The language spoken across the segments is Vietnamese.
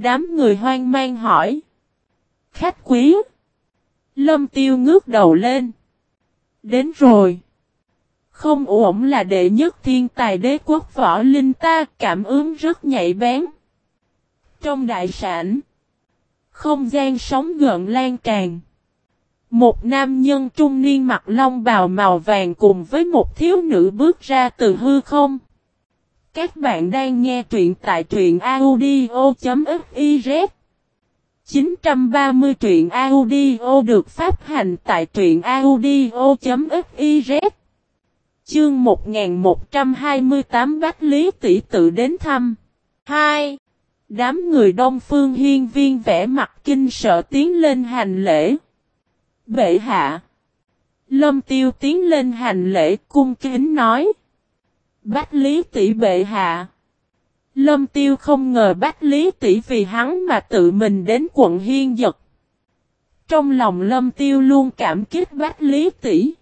Đám người hoang mang hỏi. Khách quý. Lâm tiêu ngước đầu lên. Đến rồi. Không ổn là đệ nhất thiên tài đế quốc võ linh ta cảm ứng rất nhạy bén. Trong đại sản. Không gian sóng gợn lan tràn. Một nam nhân trung niên mặc long bào màu vàng cùng với một thiếu nữ bước ra từ hư không. Các bạn đang nghe truyện tại truyện audio.fiz 930 truyện audio được phát hành tại truyện audio.fiz Chương 1128 Bách Lý tỷ tự đến thăm. 2. Đám người đông phương hiên viên vẽ mặt kinh sợ tiến lên hành lễ. Bệ hạ. Lâm tiêu tiến lên hành lễ cung kính nói. Bách Lý tỷ bệ hạ. Lâm Tiêu không ngờ Bách Lý tỷ vì hắn mà tự mình đến quận Hiên Dật. Trong lòng Lâm Tiêu luôn cảm kích Bách Lý tỷ.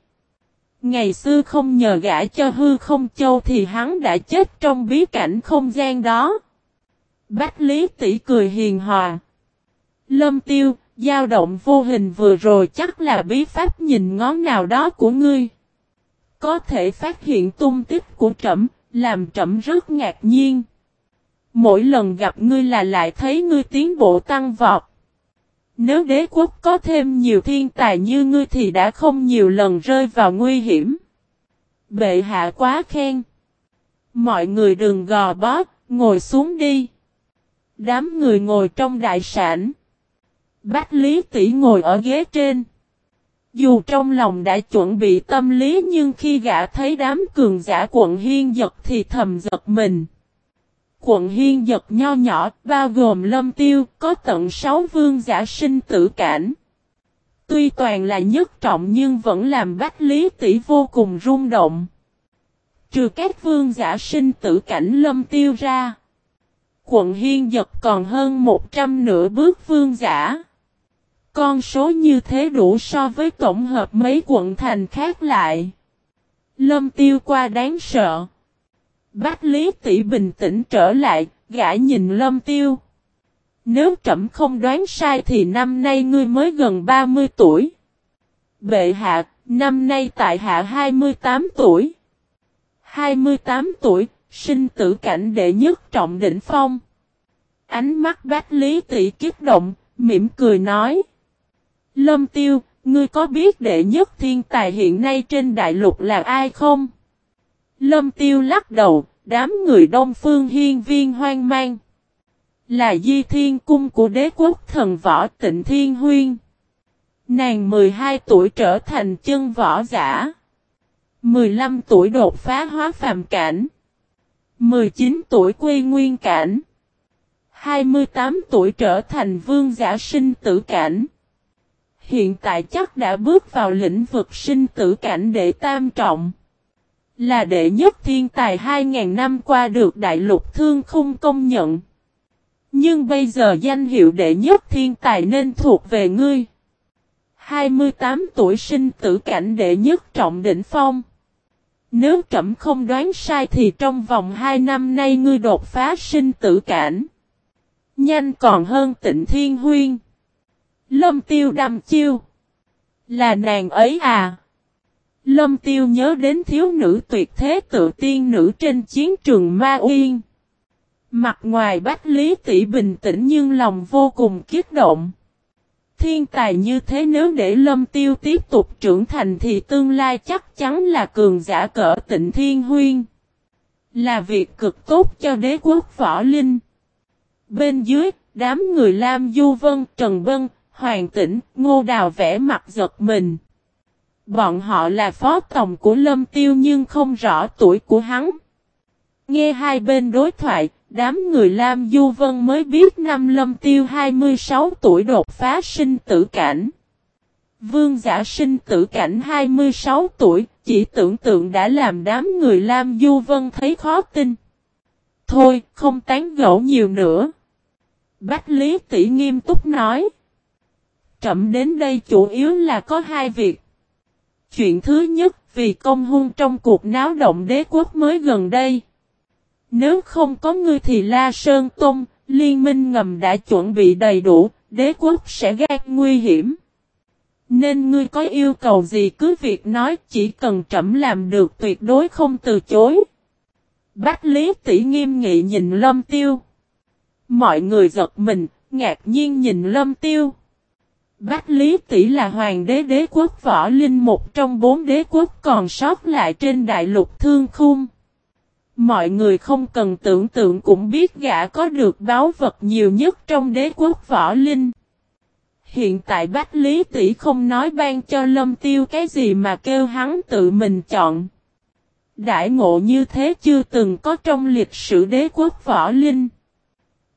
Ngày xưa không nhờ gã cho hư không châu thì hắn đã chết trong bí cảnh không gian đó. Bách Lý tỷ cười hiền hòa. Lâm Tiêu, dao động vô hình vừa rồi chắc là bí pháp nhìn ngón nào đó của ngươi. Có thể phát hiện tung tích của trẫm, làm trẫm rất ngạc nhiên. Mỗi lần gặp ngươi là lại thấy ngươi tiến bộ tăng vọt. Nếu đế quốc có thêm nhiều thiên tài như ngươi thì đã không nhiều lần rơi vào nguy hiểm. Bệ hạ quá khen. Mọi người đừng gò bó, ngồi xuống đi. Đám người ngồi trong đại sản. Bách Lý Tỷ ngồi ở ghế trên. Dù trong lòng đã chuẩn bị tâm lý nhưng khi gã thấy đám cường giả quận hiên giật thì thầm giật mình. Quận hiên giật nho nhỏ, bao gồm lâm tiêu, có tận 6 vương giả sinh tử cảnh. Tuy toàn là nhất trọng nhưng vẫn làm bách lý tỷ vô cùng rung động. Trừ các vương giả sinh tử cảnh lâm tiêu ra. Quận hiên giật còn hơn 100 nửa bước vương giả. Con số như thế đủ so với tổng hợp mấy quận thành khác lại. Lâm tiêu qua đáng sợ. Bách Lý tỷ bình tĩnh trở lại, gã nhìn lâm tiêu. Nếu trẫm không đoán sai thì năm nay ngươi mới gần 30 tuổi. Bệ hạ, năm nay tại hạ 28 tuổi. 28 tuổi, sinh tử cảnh đệ nhất trọng đỉnh phong. Ánh mắt Bách Lý tỷ kích động, mỉm cười nói. Lâm Tiêu, ngươi có biết đệ nhất thiên tài hiện nay trên đại lục là ai không? Lâm Tiêu lắc đầu, đám người đông phương hiên viên hoang mang. Là di thiên cung của đế quốc thần võ tịnh thiên huyên. Nàng 12 tuổi trở thành chân võ giả. 15 tuổi đột phá hóa phàm cảnh. 19 tuổi quy nguyên cảnh. 28 tuổi trở thành vương giả sinh tử cảnh. Hiện tại chắc đã bước vào lĩnh vực sinh tử cảnh đệ tam trọng. Là đệ nhất thiên tài 2.000 năm qua được đại lục thương không công nhận. Nhưng bây giờ danh hiệu đệ nhất thiên tài nên thuộc về ngươi. 28 tuổi sinh tử cảnh đệ nhất trọng đỉnh phong. Nếu trẫm không đoán sai thì trong vòng 2 năm nay ngươi đột phá sinh tử cảnh. Nhanh còn hơn tịnh thiên huyên. Lâm tiêu đâm chiêu. Là nàng ấy à. Lâm tiêu nhớ đến thiếu nữ tuyệt thế tự tiên nữ trên chiến trường Ma Uyên. Mặt ngoài bách lý tỷ bình tĩnh nhưng lòng vô cùng kiết động. Thiên tài như thế nếu để lâm tiêu tiếp tục trưởng thành thì tương lai chắc chắn là cường giả cỡ tịnh thiên huyên. Là việc cực tốt cho đế quốc võ linh. Bên dưới, đám người Lam Du Vân, Trần Vân, Hoàng Tĩnh, Ngô Đào vẽ mặt giật mình. Bọn họ là phó tổng của Lâm Tiêu nhưng không rõ tuổi của hắn. Nghe hai bên đối thoại, đám người Lam Du Vân mới biết năm Lâm Tiêu 26 tuổi đột phá sinh tử cảnh. Vương giả sinh tử cảnh 26 tuổi, chỉ tưởng tượng đã làm đám người Lam Du Vân thấy khó tin. Thôi, không tán gẫu nhiều nữa. Bách Lý Tỷ nghiêm túc nói. Trậm đến đây chủ yếu là có hai việc. Chuyện thứ nhất, vì công hung trong cuộc náo động đế quốc mới gần đây. Nếu không có ngươi thì La Sơn Tông, liên minh ngầm đã chuẩn bị đầy đủ, đế quốc sẽ gạt nguy hiểm. Nên ngươi có yêu cầu gì cứ việc nói chỉ cần trẫm làm được tuyệt đối không từ chối. Bách Lý tỷ nghiêm nghị nhìn Lâm Tiêu. Mọi người giật mình, ngạc nhiên nhìn Lâm Tiêu. Bách Lý tỷ là hoàng đế đế quốc võ linh, một trong bốn đế quốc còn sót lại trên đại lục thương khung. Mọi người không cần tưởng tượng cũng biết gã có được báo vật nhiều nhất trong đế quốc võ linh. Hiện tại Bách Lý Tỷ không nói ban cho Lâm Tiêu cái gì mà kêu hắn tự mình chọn. Đại ngộ như thế chưa từng có trong lịch sử đế quốc võ linh.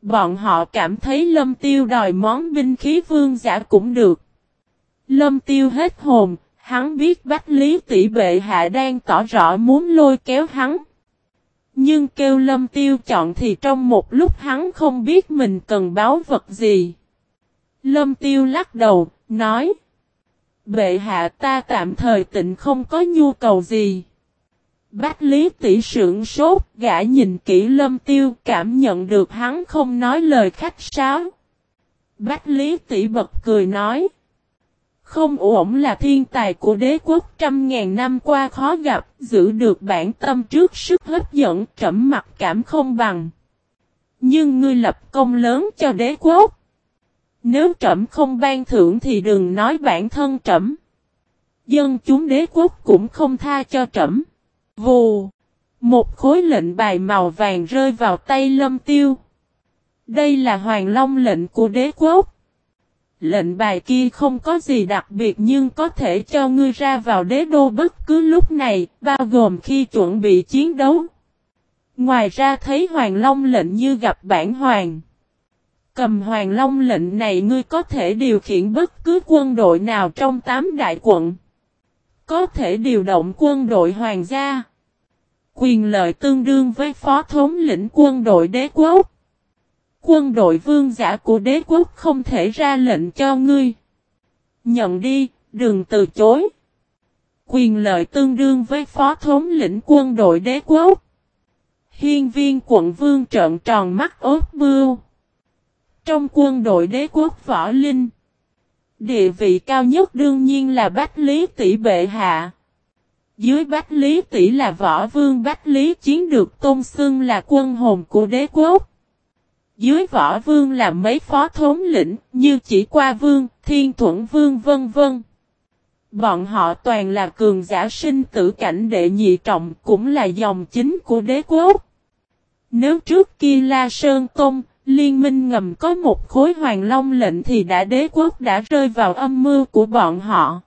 Bọn họ cảm thấy Lâm Tiêu đòi món binh khí vương giả cũng được. Lâm Tiêu hết hồn, hắn biết Bách Lý Tỷ bệ hạ đang tỏ rõ muốn lôi kéo hắn. Nhưng kêu Lâm Tiêu chọn thì trong một lúc hắn không biết mình cần báo vật gì. Lâm Tiêu lắc đầu, nói. Bệ hạ ta tạm thời tịnh không có nhu cầu gì. Bách Lý tỷ sưởng sốt, gã nhìn kỹ Lâm Tiêu, cảm nhận được hắn không nói lời khách sáo. Bách Lý tỷ bật cười nói. Không ổn là thiên tài của đế quốc trăm ngàn năm qua khó gặp, giữ được bản tâm trước sức hấp dẫn, trẫm mặt cảm không bằng. Nhưng ngươi lập công lớn cho đế quốc. Nếu trẫm không ban thưởng thì đừng nói bản thân trẫm. Dân chúng đế quốc cũng không tha cho trẫm. Vù. Một khối lệnh bài màu vàng rơi vào tay lâm tiêu. Đây là hoàng long lệnh của đế quốc. Lệnh bài kia không có gì đặc biệt nhưng có thể cho ngươi ra vào đế đô bất cứ lúc này, bao gồm khi chuẩn bị chiến đấu. Ngoài ra thấy hoàng long lệnh như gặp bản hoàng. Cầm hoàng long lệnh này ngươi có thể điều khiển bất cứ quân đội nào trong tám đại quận. Có thể điều động quân đội hoàng gia. Quyền lợi tương đương với phó thống lĩnh quân đội đế quốc. Quân đội vương giả của đế quốc không thể ra lệnh cho ngươi. Nhận đi, đừng từ chối. Quyền lợi tương đương với phó thống lĩnh quân đội đế quốc. Hiên viên quận vương trợn tròn mắt ốt bưu. Trong quân đội đế quốc võ linh, địa vị cao nhất đương nhiên là Bách Lý Tỷ Bệ Hạ. Dưới Bách Lý Tỷ là võ vương Bách Lý Chiến được tôn xưng là quân hồn của đế quốc. Dưới võ vương là mấy phó thống lĩnh như chỉ qua vương, thiên thuẫn vương vân vân. Bọn họ toàn là cường giả sinh tử cảnh đệ nhị trọng cũng là dòng chính của đế quốc. Nếu trước kia La Sơn Tôn, Liên minh ngầm có một khối hoàng long lệnh thì đã đế quốc đã rơi vào âm mưu của bọn họ.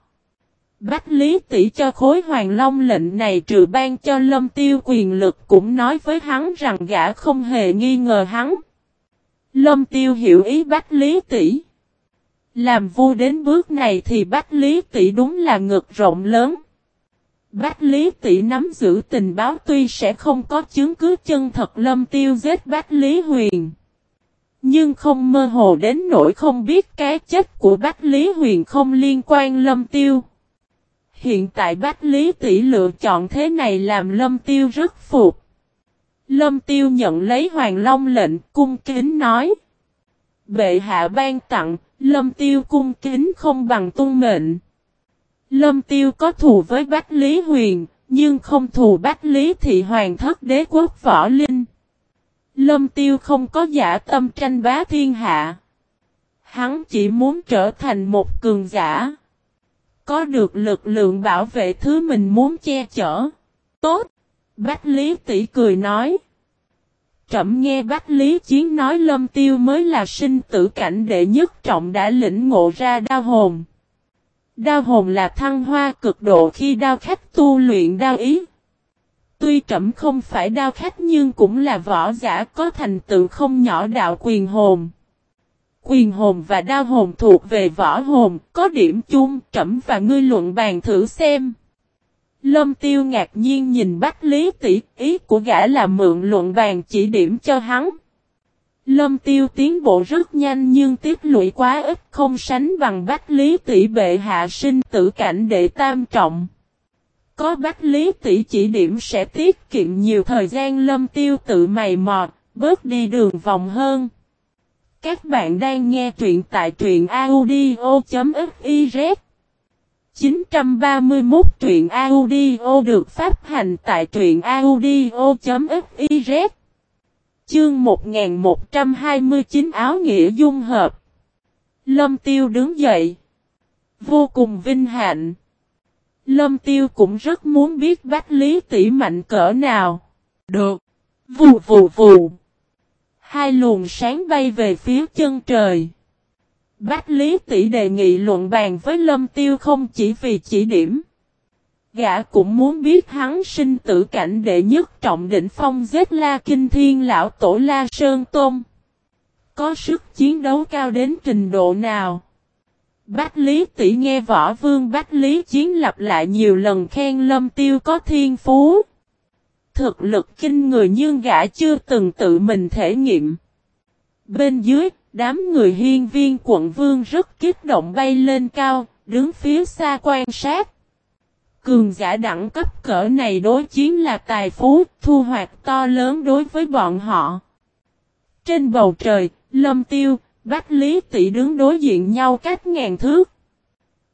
Bách Lý tỷ cho khối hoàng long lệnh này trừ ban cho lâm tiêu quyền lực cũng nói với hắn rằng gã không hề nghi ngờ hắn. Lâm tiêu hiểu ý Bách Lý tỷ. Làm vua đến bước này thì Bách Lý tỷ đúng là ngực rộng lớn. Bách Lý tỷ nắm giữ tình báo tuy sẽ không có chứng cứ chân thật lâm tiêu giết Bách Lý huyền. Nhưng không mơ hồ đến nỗi không biết cái chết của Bách Lý Huyền không liên quan Lâm Tiêu. Hiện tại Bách Lý tỷ lựa chọn thế này làm Lâm Tiêu rất phục. Lâm Tiêu nhận lấy Hoàng Long lệnh cung kính nói. Bệ hạ ban tặng, Lâm Tiêu cung kính không bằng tung mệnh. Lâm Tiêu có thù với Bách Lý Huyền, nhưng không thù Bách Lý Thị Hoàng thất đế quốc võ linh. Lâm Tiêu không có giả tâm tranh bá thiên hạ. Hắn chỉ muốn trở thành một cường giả. Có được lực lượng bảo vệ thứ mình muốn che chở. Tốt! Bách Lý tỷ cười nói. Trẩm nghe Bách Lý Chiến nói Lâm Tiêu mới là sinh tử cảnh đệ nhất trọng đã lĩnh ngộ ra đau hồn. Đao hồn là thăng hoa cực độ khi đao khách tu luyện đao ý. Tuy trẫm không phải đao khách nhưng cũng là võ giả có thành tựu không nhỏ đạo quyền hồn. Quyền hồn và đao hồn thuộc về võ hồn, có điểm chung, trẫm và ngươi luận bàn thử xem. Lâm tiêu ngạc nhiên nhìn Bách Lý tỷ ý của gã là mượn luận bàn chỉ điểm cho hắn. Lâm tiêu tiến bộ rất nhanh nhưng tiết lũy quá ít không sánh bằng Bách Lý tỷ bệ hạ sinh tử cảnh đệ tam trọng. Có bách lý tỷ chỉ điểm sẽ tiết kiệm nhiều thời gian lâm tiêu tự mày mò bớt đi đường vòng hơn. Các bạn đang nghe truyện tại truyện audio.fiz 931 truyện audio được phát hành tại truyện audio.fiz Chương 1129 áo nghĩa dung hợp. Lâm Tiêu đứng dậy. Vô cùng vinh hạnh. Lâm Tiêu cũng rất muốn biết Bách Lý tỷ mạnh cỡ nào. Được. Vù vù vù. Hai luồng sáng bay về phía chân trời Bách Lý Tỷ đề nghị luận bàn với Lâm Tiêu không chỉ vì chỉ điểm. Gã cũng muốn biết hắn sinh tử cảnh đệ nhất trọng đỉnh phong giết la kinh thiên lão tổ la sơn tôn. Có sức chiến đấu cao đến trình độ nào? Bách Lý Tỷ nghe võ vương Bách Lý chiến lặp lại nhiều lần khen Lâm Tiêu có thiên phú. Thực lực kinh người nhưng gã chưa từng tự mình thể nghiệm. Bên dưới, Đám người hiên viên quận vương rất kích động bay lên cao, đứng phía xa quan sát. Cường giả đẳng cấp cỡ này đối chiến là tài phú, thu hoạch to lớn đối với bọn họ. Trên bầu trời, Lâm Tiêu, Bách Lý Tỷ đứng đối diện nhau cách ngàn thước.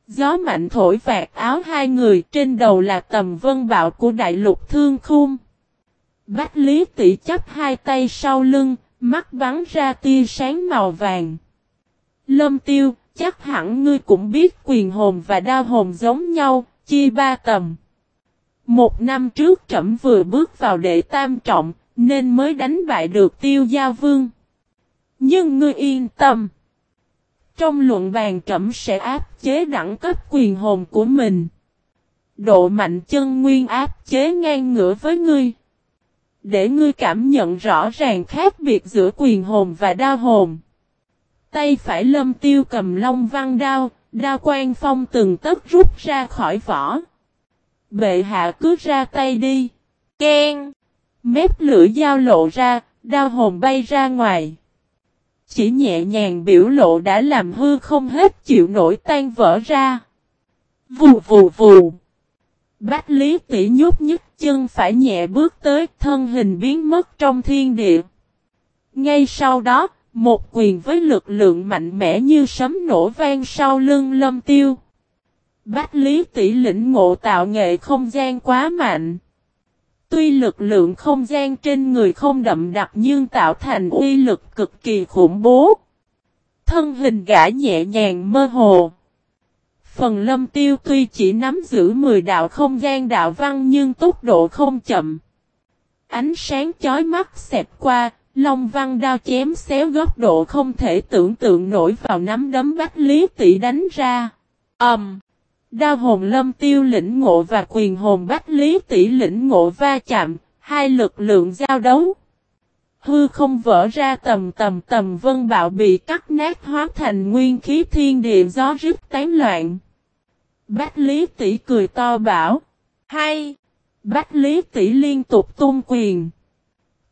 Gió mạnh thổi vạt áo hai người trên đầu là tầm vân bạo của đại lục thương khung. Bách Lý Tỷ chấp hai tay sau lưng, Mắt bắn ra tia sáng màu vàng. Lâm tiêu, chắc hẳn ngươi cũng biết quyền hồn và đao hồn giống nhau, chia ba tầm. Một năm trước trẫm vừa bước vào đệ tam trọng, nên mới đánh bại được tiêu gia vương. Nhưng ngươi yên tâm. Trong luận bàn trẫm sẽ áp chế đẳng cấp quyền hồn của mình. Độ mạnh chân nguyên áp chế ngang ngửa với ngươi. Để ngươi cảm nhận rõ ràng khác biệt giữa quyền hồn và đao hồn. Tay phải lâm tiêu cầm long văn đao, đao quan phong từng tấc rút ra khỏi vỏ. Bệ hạ cứ ra tay đi. Ken. Mép lưỡi dao lộ ra, đao hồn bay ra ngoài. Chỉ nhẹ nhàng biểu lộ đã làm hư không hết chịu nổi tan vỡ ra. Vù vù vù. Bách Lý tỷ nhút nhích chân phải nhẹ bước tới thân hình biến mất trong thiên địa. Ngay sau đó, một quyền với lực lượng mạnh mẽ như sấm nổ vang sau lưng lâm tiêu. Bách Lý tỷ lĩnh ngộ tạo nghệ không gian quá mạnh. Tuy lực lượng không gian trên người không đậm đặc nhưng tạo thành uy lực cực kỳ khủng bố. Thân hình gã nhẹ nhàng mơ hồ. Phần lâm tiêu tuy chỉ nắm giữ 10 đạo không gian đạo văn nhưng tốc độ không chậm. Ánh sáng chói mắt xẹp qua, Long văn đao chém xéo góc độ không thể tưởng tượng nổi vào nắm đấm bách lý tỷ đánh ra. ầm Um, đao hồn lâm tiêu lĩnh ngộ và quyền hồn bách lý tỷ lĩnh ngộ va chạm, hai lực lượng giao đấu. Hư không vỡ ra tầm tầm tầm vân bạo bị cắt nát hóa thành nguyên khí thiên địa gió rít tán loạn. Bách Lý Tỷ cười to bảo. Hay! Bách Lý Tỷ liên tục tung quyền.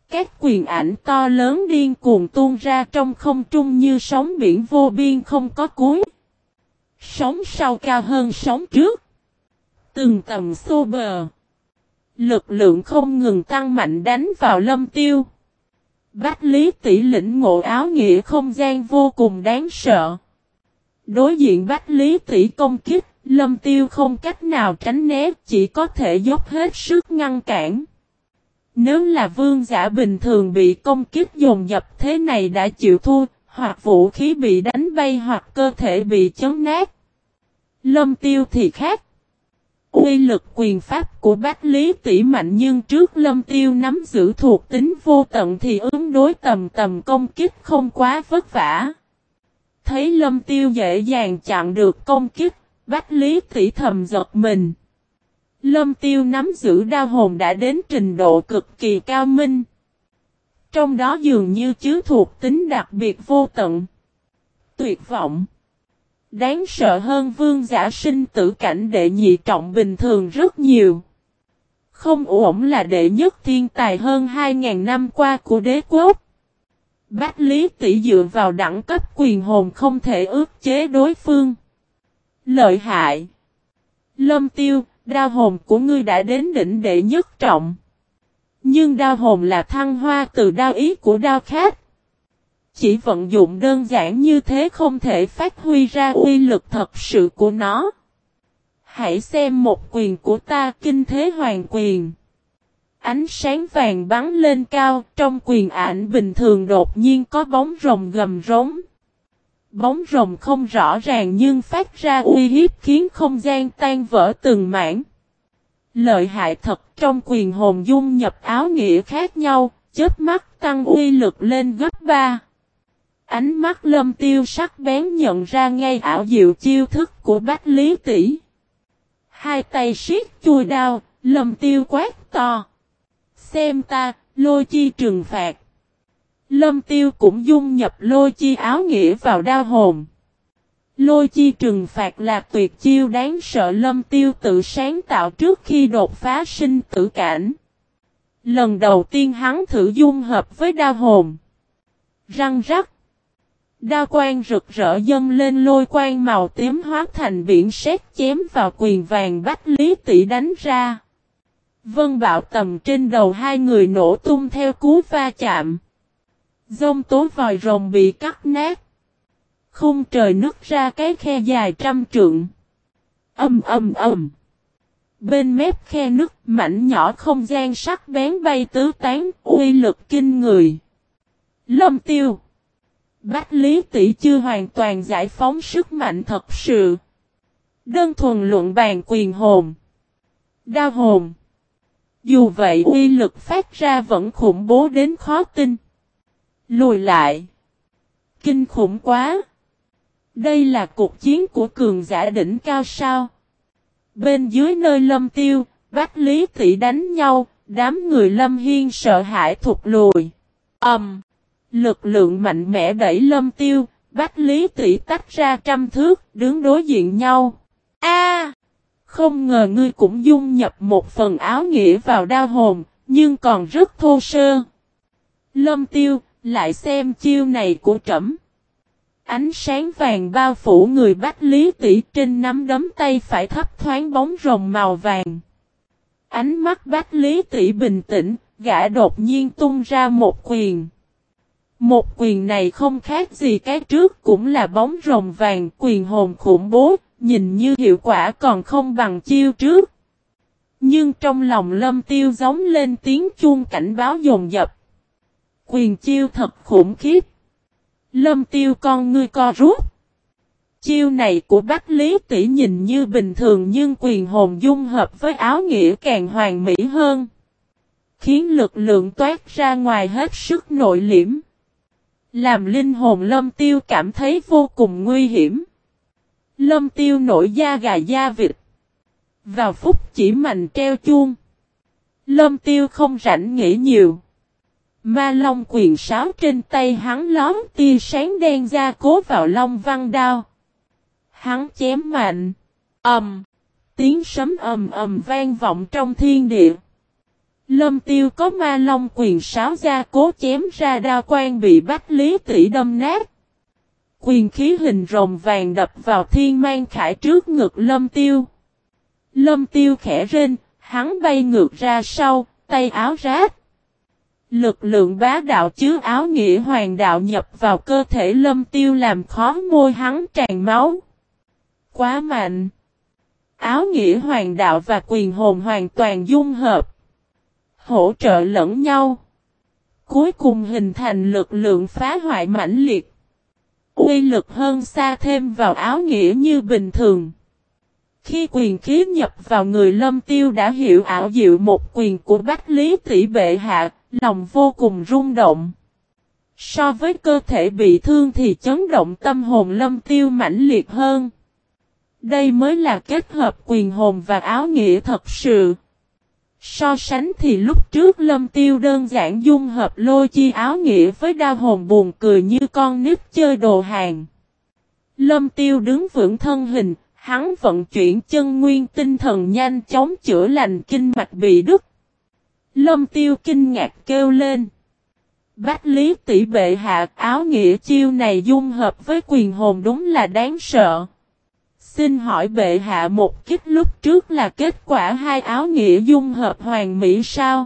Các quyền ảnh to lớn điên cuồng tuôn ra trong không trung như sóng biển vô biên không có cuối. Sóng sau cao hơn sóng trước. Từng tầng xô bờ. Lực lượng không ngừng tăng mạnh đánh vào lâm tiêu. Bách Lý tỷ lĩnh ngộ áo nghĩa không gian vô cùng đáng sợ. Đối diện Bách Lý tỷ công kích, Lâm Tiêu không cách nào tránh né, chỉ có thể dốc hết sức ngăn cản. Nếu là vương giả bình thường bị công kích dồn dập thế này đã chịu thua, hoặc vũ khí bị đánh bay hoặc cơ thể bị chấn nát. Lâm Tiêu thì khác. quy lực quyền pháp của bác Lý tỷ mạnh nhưng trước Lâm Tiêu nắm giữ thuộc tính vô tận thì ứng đối tầm tầm công kích không quá vất vả. Thấy Lâm Tiêu dễ dàng chặn được công kích, Bách Lý tỷ thầm giật mình. Lâm Tiêu nắm giữ đao hồn đã đến trình độ cực kỳ cao minh. Trong đó dường như chứa thuộc tính đặc biệt vô tận. Tuyệt vọng. Đáng sợ hơn vương giả sinh tử cảnh đệ nhị trọng bình thường rất nhiều. Không ổn là đệ nhất thiên tài hơn 2.000 năm qua của đế quốc. Bách Lý tỷ dựa vào đẳng cấp quyền hồn không thể ước chế đối phương. Lợi hại. Lâm tiêu, đao hồn của ngươi đã đến đỉnh đệ nhất trọng. Nhưng đao hồn là thăng hoa từ đao ý của đao khác. chỉ vận dụng đơn giản như thế không thể phát huy ra uy lực thật sự của nó. Hãy xem một quyền của ta kinh thế hoàng quyền. Ánh sáng vàng bắn lên cao, trong quyền ảnh bình thường đột nhiên có bóng rồng gầm rống. Bóng rồng không rõ ràng nhưng phát ra uy hiếp khiến không gian tan vỡ từng mảng. Lợi hại thật trong quyền hồn dung nhập áo nghĩa khác nhau, chết mắt tăng uy lực lên gấp 3. Ánh mắt lâm tiêu sắc bén nhận ra ngay ảo diệu chiêu thức của Bách Lý Tỷ. Hai tay siết chui đao, lâm tiêu quát to. Xem ta, lôi chi trừng phạt. Lâm tiêu cũng dung nhập lôi chi áo nghĩa vào đao hồn. Lôi chi trừng phạt là tuyệt chiêu đáng sợ lâm tiêu tự sáng tạo trước khi đột phá sinh tử cảnh. Lần đầu tiên hắn thử dung hợp với đao hồn. Răng rắc. Đao quang rực rỡ dâng lên lôi quang màu tím hóa thành biển sét chém vào quyền vàng bách lý tỷ đánh ra. Vân bạo tầm trên đầu hai người nổ tung theo cú va chạm. Dông tố vòi rồng bị cắt nát. Khung trời nứt ra cái khe dài trăm trượng. Âm âm âm. Bên mép khe nứt mảnh nhỏ không gian sắc bén bay tứ tán, uy lực kinh người. Lâm tiêu. Bách Lý Tỷ chưa hoàn toàn giải phóng sức mạnh thật sự. Đơn thuần luận bàn quyền hồn. đa hồn. Dù vậy uy lực phát ra vẫn khủng bố đến khó tin. Lùi lại. Kinh khủng quá. Đây là cuộc chiến của cường giả đỉnh cao sao. Bên dưới nơi lâm tiêu, bách lý tỷ đánh nhau, đám người lâm hiên sợ hãi thụt lùi. ầm Um, lực lượng mạnh mẽ đẩy lâm tiêu, bách lý tỷ tách ra trăm thước, đứng đối diện nhau. A, Không ngờ ngươi cũng dung nhập một phần áo nghĩa vào đao hồn, nhưng còn rất thô sơ. Lâm tiêu, lại xem chiêu này của trẫm. Ánh sáng vàng bao phủ người Bách Lý Tỷ trên nắm đấm tay phải thấp thoáng bóng rồng màu vàng. Ánh mắt Bách Lý Tỷ bình tĩnh, gã đột nhiên tung ra một quyền. Một quyền này không khác gì cái trước cũng là bóng rồng vàng quyền hồn khủng bố, nhìn như hiệu quả còn không bằng chiêu trước. Nhưng trong lòng lâm tiêu giống lên tiếng chuông cảnh báo dồn dập. Quyền chiêu thật khủng khiếp. Lâm tiêu con ngươi co rút. Chiêu này của Bách Lý Tỷ nhìn như bình thường nhưng quyền hồn dung hợp với áo nghĩa càng hoàn mỹ hơn. Khiến lực lượng toát ra ngoài hết sức nội liễm. Làm linh hồn lâm tiêu cảm thấy vô cùng nguy hiểm. Lâm tiêu nổi da gà da vịt. Vào phút chỉ mạnh treo chuông. Lâm tiêu không rảnh nghĩ nhiều. Ma Long quyền sáo trên tay hắn lóm tia sáng đen ra cố vào Long văn đao. Hắn chém mạnh. ầm, tiếng sấm ầm ầm vang vọng trong thiên địa. Lâm tiêu có ma long quyền sáo ra cố chém ra đao quan bị bách lý tỷ đâm nát. Quyền khí hình rồng vàng đập vào thiên mang khải trước ngực lâm tiêu. Lâm tiêu khẽ rên, hắn bay ngược ra sau, tay áo rát. Lực lượng bá đạo chứa áo nghĩa hoàng đạo nhập vào cơ thể lâm tiêu làm khó môi hắn tràn máu. Quá mạnh. Áo nghĩa hoàng đạo và quyền hồn hoàn toàn dung hợp. Hỗ trợ lẫn nhau. Cuối cùng hình thành lực lượng phá hoại mãnh liệt. Uy lực hơn xa thêm vào áo nghĩa như bình thường. Khi quyền khí nhập vào người lâm tiêu đã hiểu ảo diệu một quyền của Bách Lý Tỷ Bệ Hạ, lòng vô cùng rung động. So với cơ thể bị thương thì chấn động tâm hồn lâm tiêu mãnh liệt hơn. Đây mới là kết hợp quyền hồn và áo nghĩa thật sự. So sánh thì lúc trước lâm tiêu đơn giản dung hợp lôi chi áo nghĩa với đau hồn buồn cười như con nít chơi đồ hàng. Lâm tiêu đứng vững thân hình, hắn vận chuyển chân nguyên tinh thần nhanh chóng chữa lành kinh mạch bị đứt. Lâm tiêu kinh ngạc kêu lên. Bách lý tỷ bệ hạ, áo nghĩa chiêu này dung hợp với quyền hồn đúng là đáng sợ. Xin hỏi bệ hạ một kích lúc trước là kết quả hai áo nghĩa dung hợp hoàng mỹ sao?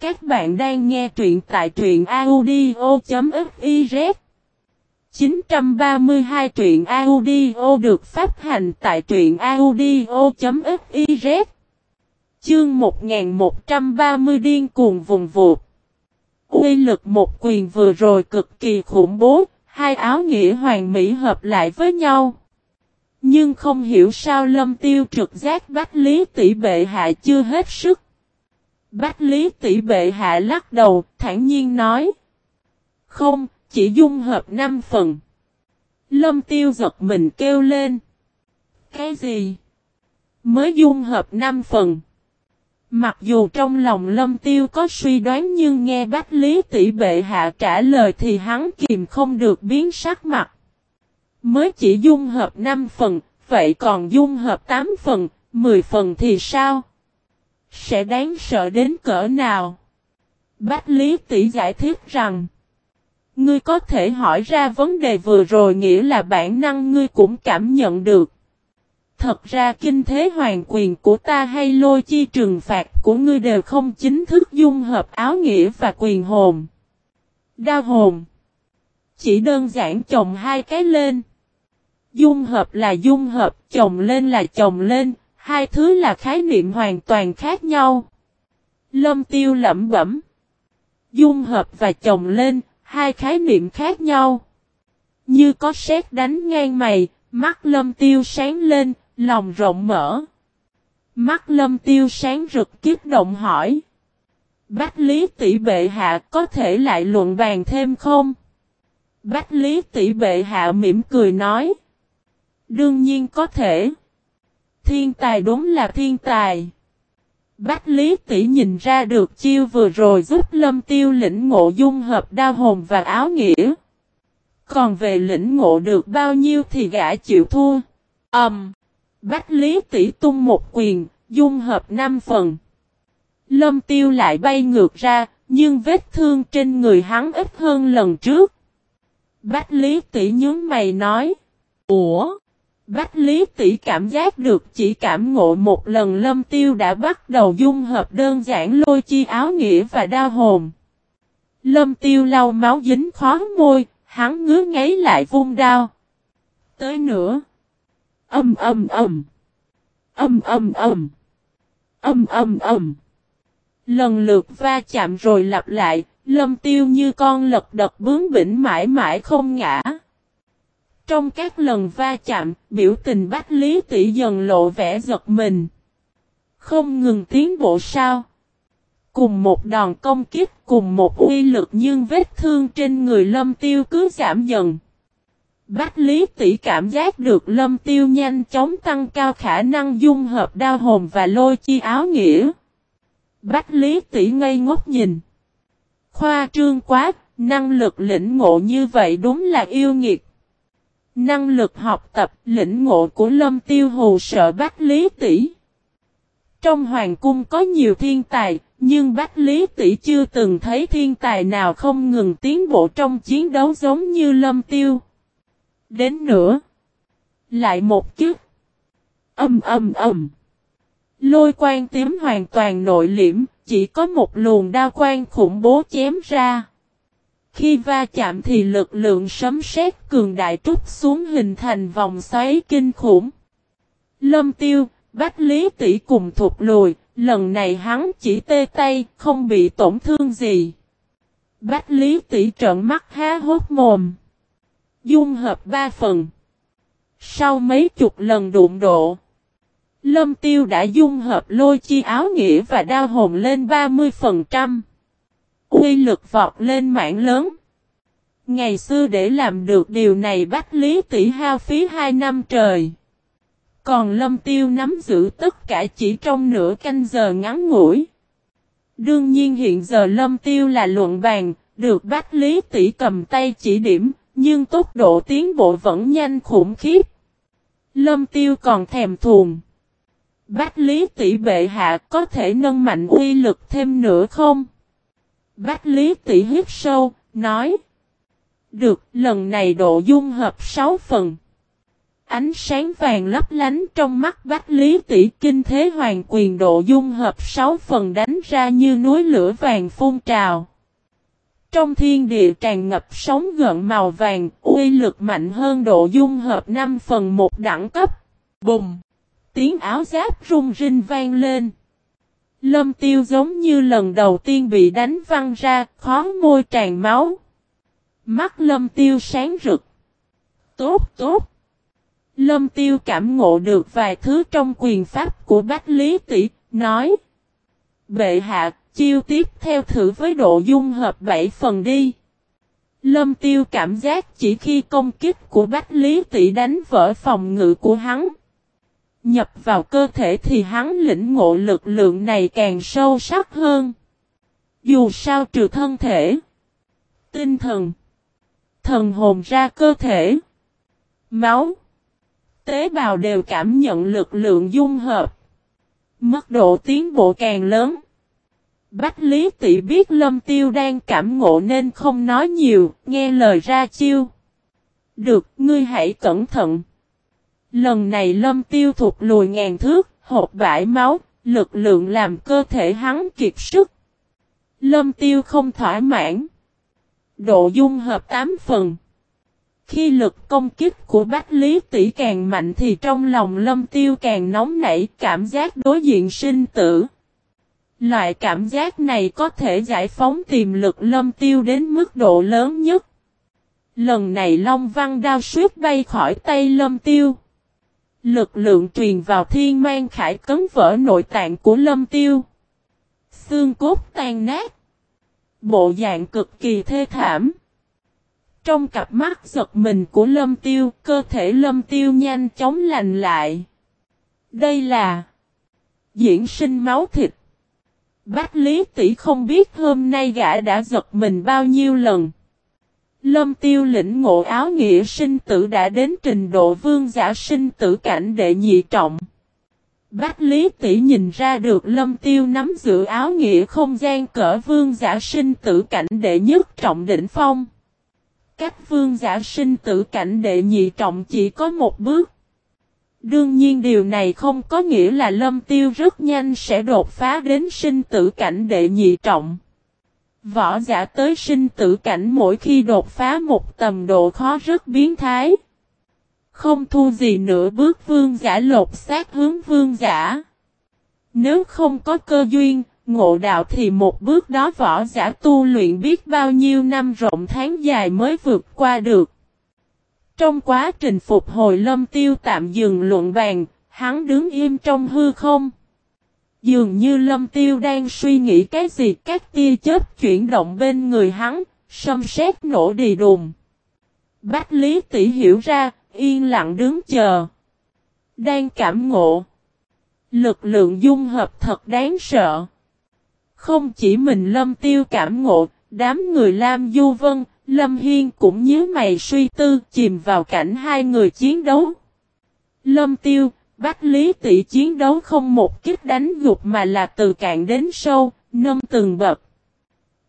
Các bạn đang nghe truyện tại truyện audio.fiz 932 truyện audio được phát hành tại truyện audio.fiz Chương 1130 điên cuồng vùng vụt Uy lực một quyền vừa rồi cực kỳ khủng bố, hai áo nghĩa hoàng mỹ hợp lại với nhau. Nhưng không hiểu sao lâm tiêu trực giác bách lý tỷ bệ hạ chưa hết sức. Bách lý tỷ bệ hạ lắc đầu, thản nhiên nói. Không, chỉ dung hợp năm phần. Lâm tiêu giật mình kêu lên. Cái gì? Mới dung hợp năm phần. Mặc dù trong lòng lâm tiêu có suy đoán nhưng nghe bách lý tỷ bệ hạ trả lời thì hắn kìm không được biến sắc mặt. Mới chỉ dung hợp 5 phần, vậy còn dung hợp 8 phần, 10 phần thì sao? Sẽ đáng sợ đến cỡ nào? Bách lý tỷ giải thích rằng Ngươi có thể hỏi ra vấn đề vừa rồi nghĩa là bản năng ngươi cũng cảm nhận được. Thật ra kinh thế hoàng quyền của ta hay lôi chi trừng phạt của ngươi đều không chính thức dung hợp áo nghĩa và quyền hồn. đa hồn. Chỉ đơn giản chồng hai cái lên. Dung hợp là dung hợp, chồng lên là chồng lên, hai thứ là khái niệm hoàn toàn khác nhau. Lâm tiêu lẩm bẩm. Dung hợp và chồng lên, hai khái niệm khác nhau. Như có sét đánh ngang mày, mắt lâm tiêu sáng lên, lòng rộng mở. Mắt lâm tiêu sáng rực kiếp động hỏi. Bách Lý tỷ bệ hạ có thể lại luận bàn thêm không? Bách Lý tỷ bệ hạ mỉm cười nói. Đương nhiên có thể. Thiên tài đúng là thiên tài. Bách Lý tỷ nhìn ra được chiêu vừa rồi giúp lâm tiêu lĩnh ngộ dung hợp đa hồn và áo nghĩa. Còn về lĩnh ngộ được bao nhiêu thì gã chịu thua. Ẩm. Um, Bách Lý tỷ tung một quyền, dung hợp năm phần. Lâm tiêu lại bay ngược ra, nhưng vết thương trên người hắn ít hơn lần trước. Bách Lý tỷ nhướng mày nói. Ủa? Bách Lý tỷ cảm giác được chỉ cảm ngộ một lần lâm tiêu đã bắt đầu dung hợp đơn giản lôi chi áo nghĩa và đa hồn. Lâm tiêu lau máu dính khó môi, hắn ngứa ngáy lại vung đao. Tới nữa. Âm âm âm. Âm âm âm. Âm âm âm. Lần lượt va chạm rồi lặp lại, lâm tiêu như con lật đật bướng bỉnh mãi mãi không ngã. Trong các lần va chạm, biểu tình bách lý tỷ dần lộ vẻ giật mình. Không ngừng tiến bộ sao. Cùng một đòn công kích, cùng một uy lực nhưng vết thương trên người lâm tiêu cứ giảm dần. Bách Lý Tỷ cảm giác được lâm tiêu nhanh chóng tăng cao khả năng dung hợp đao hồn và lôi chi áo nghĩa. Bách Lý Tỷ ngây ngốc nhìn. Khoa trương quá, năng lực lĩnh ngộ như vậy đúng là yêu nghiệt. Năng lực học tập, lĩnh ngộ của lâm tiêu hù sợ Bách Lý Tỷ. Trong hoàng cung có nhiều thiên tài, nhưng Bách Lý Tỷ chưa từng thấy thiên tài nào không ngừng tiến bộ trong chiến đấu giống như lâm tiêu. Đến nữa. Lại một chút. Âm âm âm. Lôi quan tím hoàn toàn nội liễm, chỉ có một luồng đao quan khủng bố chém ra. Khi va chạm thì lực lượng sấm sét cường đại trút xuống hình thành vòng xoáy kinh khủng. Lâm tiêu, Bách Lý tỷ cùng thụt lùi, lần này hắn chỉ tê tay, không bị tổn thương gì. Bách Lý tỷ trợn mắt há hốt mồm. Dung hợp ba phần. Sau mấy chục lần đụng độ. Lâm tiêu đã dung hợp lôi chi áo nghĩa và đao hồn lên 30%. quy lực vọt lên mảng lớn. Ngày xưa để làm được điều này Bách Lý tỷ hao phí 2 năm trời. Còn lâm tiêu nắm giữ tất cả chỉ trong nửa canh giờ ngắn ngủi. Đương nhiên hiện giờ lâm tiêu là luận bàn, được Bách Lý tỷ cầm tay chỉ điểm, nhưng tốc độ tiến bộ vẫn nhanh khủng khiếp. Lâm tiêu còn thèm thuồng. Bách Lý tỷ bệ hạ có thể nâng mạnh uy lực thêm nữa không? Bách Lý tỷ hít sâu, nói. Được, lần này độ dung hợp 6 phần. Ánh sáng vàng lấp lánh trong mắt Bách Lý tỷ kinh thế hoàng quyền độ dung hợp 6 phần đánh ra như núi lửa vàng phun trào. Trong thiên địa tràn ngập sóng gợn màu vàng, uy lực mạnh hơn độ dung hợp 5 phần một đẳng cấp. Bùng! Tiếng áo giáp rung rinh vang lên. Lâm tiêu giống như lần đầu tiên bị đánh văng ra, khó môi tràn máu. Mắt lâm tiêu sáng rực. Tốt tốt! Lâm tiêu cảm ngộ được vài thứ trong quyền pháp của Bách Lý Tỷ, nói. Bệ hạ, chiêu tiếp theo thử với độ dung hợp 7 phần đi. Lâm tiêu cảm giác chỉ khi công kích của Bách Lý Tỷ đánh vỡ phòng ngự của hắn. Nhập vào cơ thể thì hắn lĩnh ngộ lực lượng này càng sâu sắc hơn. Dù sao trừ thân thể, tinh thần, thần hồn ra cơ thể, máu, tế bào đều cảm nhận lực lượng dung hợp. Mức độ tiến bộ càng lớn. Bách Lý Tị biết Lâm Tiêu đang cảm ngộ nên không nói nhiều, nghe lời ra chiêu. Được, ngươi hãy cẩn thận. Lần này Lâm Tiêu thụt lùi ngàn thước, hộp bãi máu, lực lượng làm cơ thể hắn kiệt sức. Lâm Tiêu không thỏa mãn. Độ dung hợp 8 phần. Khi lực công kích của Bách Lý Tỷ càng mạnh thì trong lòng Lâm Tiêu càng nóng nảy cảm giác đối diện sinh tử. Loại cảm giác này có thể giải phóng tiềm lực Lâm Tiêu đến mức độ lớn nhất. Lần này Long Văn đao suýt bay khỏi tay Lâm Tiêu. Lực lượng truyền vào thiên mang khải cấn vỡ nội tạng của Lâm Tiêu. Xương cốt tan nát. Bộ dạng cực kỳ thê thảm. Trong cặp mắt giật mình của lâm tiêu, cơ thể lâm tiêu nhanh chóng lành lại. Đây là diễn sinh máu thịt. Bách Lý Tỷ không biết hôm nay gã đã giật mình bao nhiêu lần. Lâm tiêu lĩnh ngộ áo nghĩa sinh tử đã đến trình độ vương giả sinh tử cảnh đệ nhị trọng. Bách Lý Tỷ nhìn ra được lâm tiêu nắm giữ áo nghĩa không gian cỡ vương giả sinh tử cảnh đệ nhất trọng đỉnh phong cách vương giả sinh tử cảnh đệ nhị trọng chỉ có một bước. Đương nhiên điều này không có nghĩa là lâm tiêu rất nhanh sẽ đột phá đến sinh tử cảnh đệ nhị trọng. Võ giả tới sinh tử cảnh mỗi khi đột phá một tầm độ khó rất biến thái. Không thu gì nữa bước vương giả lột xác hướng vương giả. Nếu không có cơ duyên, ngộ đạo thì một bước đó võ giả tu luyện biết bao nhiêu năm rộng tháng dài mới vượt qua được. Trong quá trình phục hồi lâm tiêu tạm dừng luận bàn, hắn đứng im trong hư không. Dường như lâm tiêu đang suy nghĩ cái gì các tia chớp chuyển động bên người hắn, xâm xét nổ đi đùm. Bách Lý tỷ hiểu ra, yên lặng đứng chờ. Đang cảm ngộ. Lực lượng dung hợp thật đáng sợ. Không chỉ mình Lâm Tiêu cảm ngộ, đám người Lam Du Vân, Lâm Hiên cũng nhớ mày suy tư chìm vào cảnh hai người chiến đấu. Lâm Tiêu, Bách Lý tỷ chiến đấu không một kích đánh gục mà là từ cạn đến sâu, nâng từng bậc.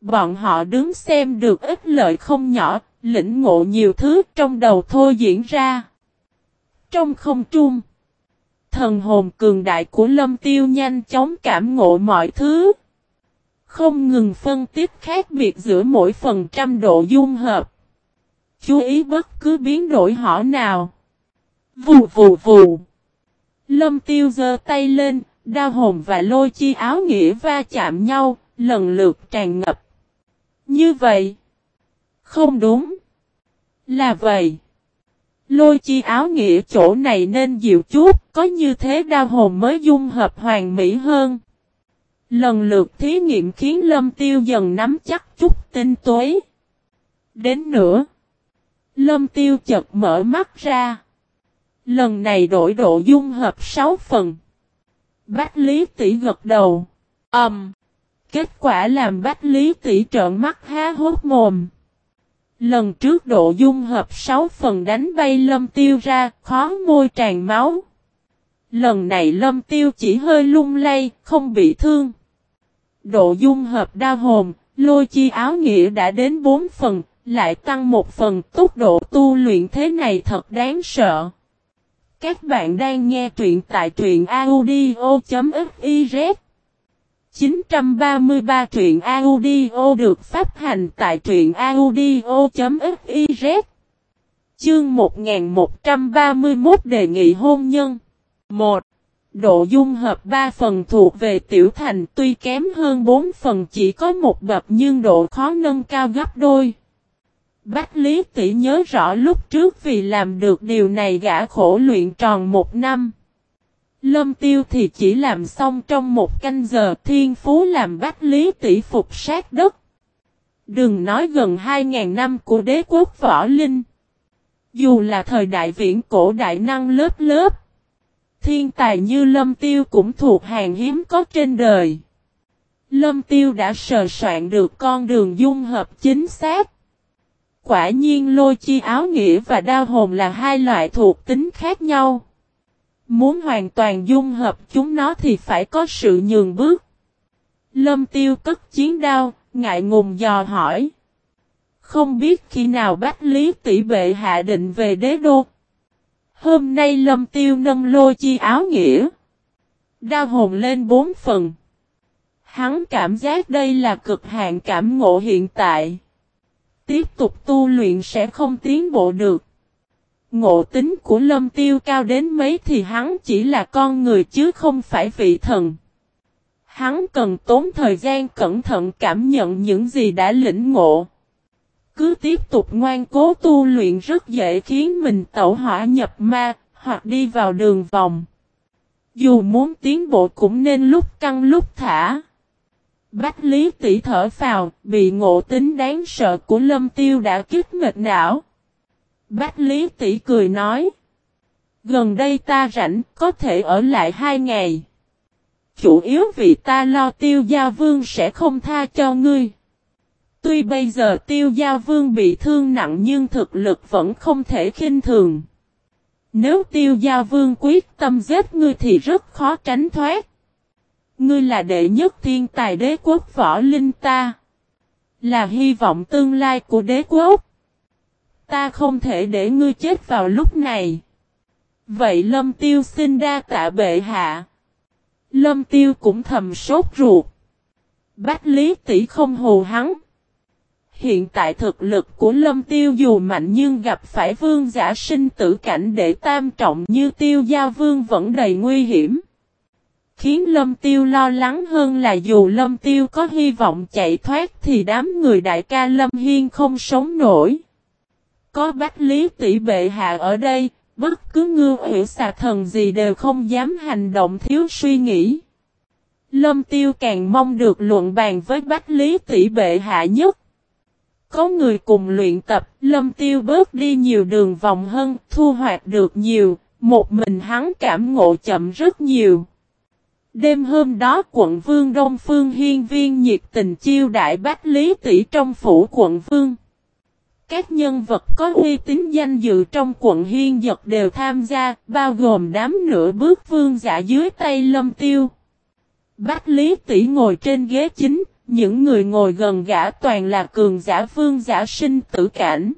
Bọn họ đứng xem được ít lợi không nhỏ, lĩnh ngộ nhiều thứ trong đầu thôi diễn ra. Trong không trung, thần hồn cường đại của Lâm Tiêu nhanh chóng cảm ngộ mọi thứ. Không ngừng phân tích khác biệt giữa mỗi phần trăm độ dung hợp. Chú ý bất cứ biến đổi họ nào. Vù vù vù. Lâm tiêu giơ tay lên, đao hồn và lôi chi áo nghĩa va chạm nhau, lần lượt tràn ngập. Như vậy. Không đúng. Là vậy. Lôi chi áo nghĩa chỗ này nên dịu chút, có như thế đao hồn mới dung hợp hoàn mỹ hơn. Lần lượt thí nghiệm khiến Lâm Tiêu dần nắm chắc chút tinh tuế. Đến nữa, Lâm Tiêu chợt mở mắt ra. Lần này đổi độ dung hợp 6 phần. Bách Lý Tỷ gật đầu. Ầm. Um, kết quả làm Bách Lý Tỷ trợn mắt há hốt mồm. Lần trước độ dung hợp 6 phần đánh bay Lâm Tiêu ra, khó môi tràn máu. Lần này Lâm Tiêu chỉ hơi lung lay, không bị thương. Độ dung hợp đa hồn, lôi chi áo nghĩa đã đến 4 phần, lại tăng một phần tốc độ tu luyện thế này thật đáng sợ. Các bạn đang nghe truyện tại truyện audio.fiz 933 truyện audio được phát hành tại truyện audio.fiz Chương 1131 đề nghị hôn nhân 1. Độ dung hợp 3 phần thuộc về tiểu thành, tuy kém hơn 4 phần, chỉ có một bậc nhưng độ khó nâng cao gấp đôi. Bách Lý Tỷ nhớ rõ lúc trước vì làm được điều này gã khổ luyện tròn một năm. Lâm Tiêu thì chỉ làm xong trong một canh giờ, thiên phú làm Bách Lý Tỷ phục sát đất. Đừng nói gần 2.000 năm của đế quốc võ linh. Dù là thời đại viễn cổ đại năng lớp lớp. Thiên tài như Lâm Tiêu cũng thuộc hàng hiếm có trên đời. Lâm Tiêu đã sờ soạn được con đường dung hợp chính xác. Quả nhiên lôi chi áo nghĩa và đao hồn là hai loại thuộc tính khác nhau. Muốn hoàn toàn dung hợp chúng nó thì phải có sự nhường bước. Lâm tiêu cất chiến đao, ngại ngùng dò hỏi. Không biết khi nào Bách Lý tỷ bệ hạ định về đế đô. Hôm nay lâm tiêu nâng lôi chi áo nghĩa. Đau hồn lên bốn phần. Hắn cảm giác đây là cực hạn cảm ngộ hiện tại. Tiếp tục tu luyện sẽ không tiến bộ được. Ngộ tính của lâm tiêu cao đến mấy thì hắn chỉ là con người chứ không phải vị thần. Hắn cần tốn thời gian cẩn thận cảm nhận những gì đã lĩnh ngộ. Cứ tiếp tục ngoan cố tu luyện rất dễ khiến mình tẩu hỏa nhập ma, hoặc đi vào đường vòng. Dù muốn tiến bộ cũng nên lúc căng lúc thả. Bách Lý tỷ thở phào, bị ngộ tính đáng sợ của Lâm Tiêu đã kích mệt não. Bách Lý tỷ cười nói. Gần đây ta rảnh, có thể ở lại hai ngày. Chủ yếu vì ta lo tiêu gia vương sẽ không tha cho ngươi. Tuy bây giờ tiêu gia vương bị thương nặng nhưng thực lực vẫn không thể khinh thường. Nếu tiêu gia vương quyết tâm giết ngươi thì rất khó tránh thoát. Ngươi là đệ nhất thiên tài đế quốc võ linh ta. Là hy vọng tương lai của đế quốc. Ta không thể để ngươi chết vào lúc này. Vậy lâm tiêu xin đa tạ bệ hạ. Lâm tiêu cũng thầm sốt ruột. Bách lý tỷ không hù hắn. Hiện tại thực lực của lâm tiêu dù mạnh nhưng gặp phải vương giả sinh tử cảnh để tam trọng như tiêu gia vương vẫn đầy nguy hiểm. Khiến lâm tiêu lo lắng hơn là dù lâm tiêu có hy vọng chạy thoát thì đám người đại ca lâm hiên không sống nổi. Có bách lý tỷ bệ hạ ở đây, bất cứ ngư hữu xà thần gì đều không dám hành động thiếu suy nghĩ. Lâm tiêu càng mong được luận bàn với bách lý tỷ bệ hạ nhất. Có người cùng luyện tập, lâm tiêu bớt đi nhiều đường vòng hơn, thu hoạch được nhiều, một mình hắn cảm ngộ chậm rất nhiều. Đêm hôm đó quận vương Đông Phương Hiên Viên nhiệt tình chiêu đại bách lý tỷ trong phủ quận vương. Các nhân vật có uy tín danh dự trong quận Hiên Giật đều tham gia, bao gồm đám nửa bước vương giả dưới tay lâm tiêu. Bách Lý Tỷ ngồi trên ghế chính, những người ngồi gần gã toàn là cường giả vương giả sinh tử cảnh.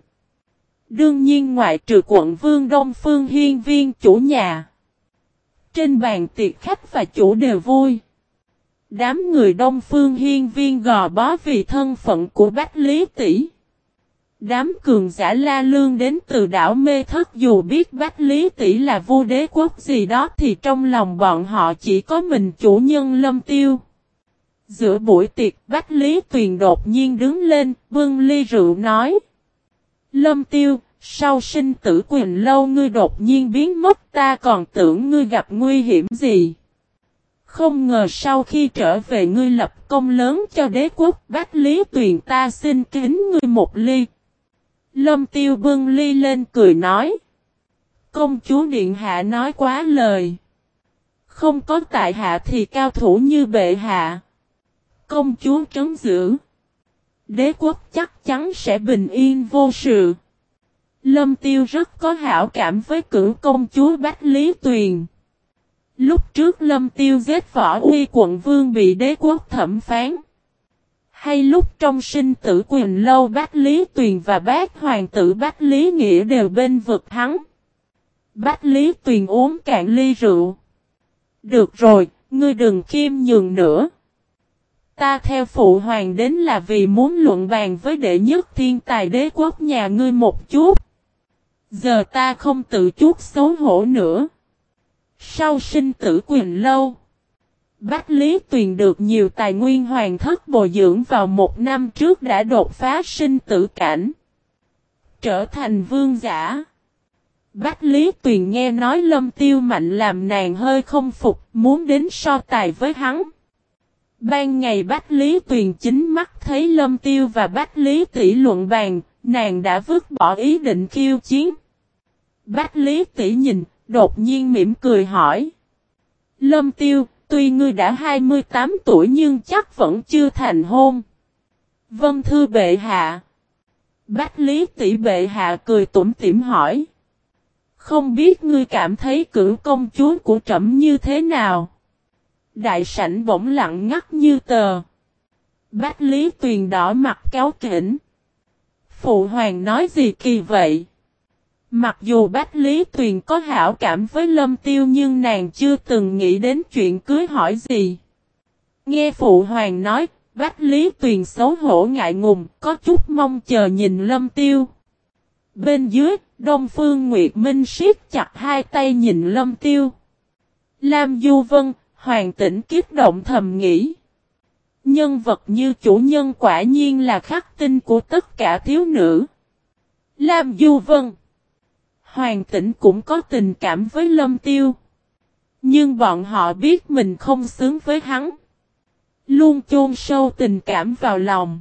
Đương nhiên ngoại trừ quận vương Đông Phương Hiên Viên chủ nhà. Trên bàn tiệc khách và chủ đều vui. Đám người Đông Phương Hiên Viên gò bó vì thân phận của Bách Lý Tỷ. Đám cường giả la lương đến từ đảo mê thất, dù biết Bách Lý Tỷ là vua đế quốc gì đó thì trong lòng bọn họ chỉ có mình chủ nhân lâm tiêu. Giữa buổi tiệc Bách Lý Tuyền đột nhiên đứng lên, vương ly rượu nói. Lâm tiêu, sau sinh tử quyền lâu ngươi đột nhiên biến mất ta còn tưởng ngươi gặp nguy hiểm gì. Không ngờ sau khi trở về ngươi lập công lớn cho đế quốc Bách Lý Tuyền ta xin kính ngươi một ly. Lâm tiêu bưng ly lên cười nói. Công chúa Điện Hạ nói quá lời. Không có tại hạ thì cao thủ như bệ hạ. Công chúa trấn giữ. Đế quốc chắc chắn sẽ bình yên vô sự. Lâm tiêu rất có hảo cảm với cửu công chúa Bách Lý Tuyền. Lúc trước Lâm tiêu giết võ uy quận vương bị đế quốc thẩm phán. Hay lúc trong sinh tử quyền lâu Bách Lý Tuyền và bác hoàng tử Bách Lý Nghĩa đều bên vực hắn. Bách Lý Tuyền uống cạn ly rượu. Được rồi, ngươi đừng khiêm nhường nữa. Ta theo phụ hoàng đến là vì muốn luận bàn với đệ nhất thiên tài đế quốc nhà ngươi một chút. Giờ ta không tự chút xấu hổ nữa. Sau sinh tử quyền lâu. Bách Lý Tuyền được nhiều tài nguyên hoàng thất bồi dưỡng vào một năm trước đã đột phá sinh tử cảnh. Trở thành vương giả. Bách Lý Tuyền nghe nói lâm tiêu mạnh làm nàng hơi không phục, muốn đến so tài với hắn. Ban ngày Bách Lý Tuyền chính mắt thấy lâm tiêu và Bách Lý tỷ luận bàn, nàng đã vứt bỏ ý định khiêu chiến. Bách Lý tỷ nhìn, đột nhiên mỉm cười hỏi. Lâm tiêu, tuy ngươi đã 28 tuổi nhưng chắc vẫn chưa thành hôn. Vân thư bệ hạ. Bách Lý tỷ bệ hạ cười tủm tỉm hỏi. Không biết ngươi cảm thấy cử công chúa của trẫm như thế nào? Đại sảnh bỗng lặng ngắt như tờ. Bách Lý Tuyền đỏ mặt kéo kỉnh. Phụ hoàng nói gì kỳ vậy? Mặc dù Bách Lý Tuyền có hảo cảm với Lâm Tiêu nhưng nàng chưa từng nghĩ đến chuyện cưới hỏi gì. Nghe Phụ Hoàng nói, Bách Lý Tuyền xấu hổ ngại ngùng, có chút mong chờ nhìn Lâm Tiêu. Bên dưới, Đông Phương Nguyệt Minh siết chặt hai tay nhìn Lâm Tiêu. Lam Du Vân, Hoàng tĩnh kiếp động thầm nghĩ. Nhân vật như chủ nhân quả nhiên là khắc tinh của tất cả thiếu nữ. Lam Du Vân Hoàng tĩnh cũng có tình cảm với Lâm Tiêu. Nhưng bọn họ biết mình không xứng với hắn. Luôn chôn sâu tình cảm vào lòng.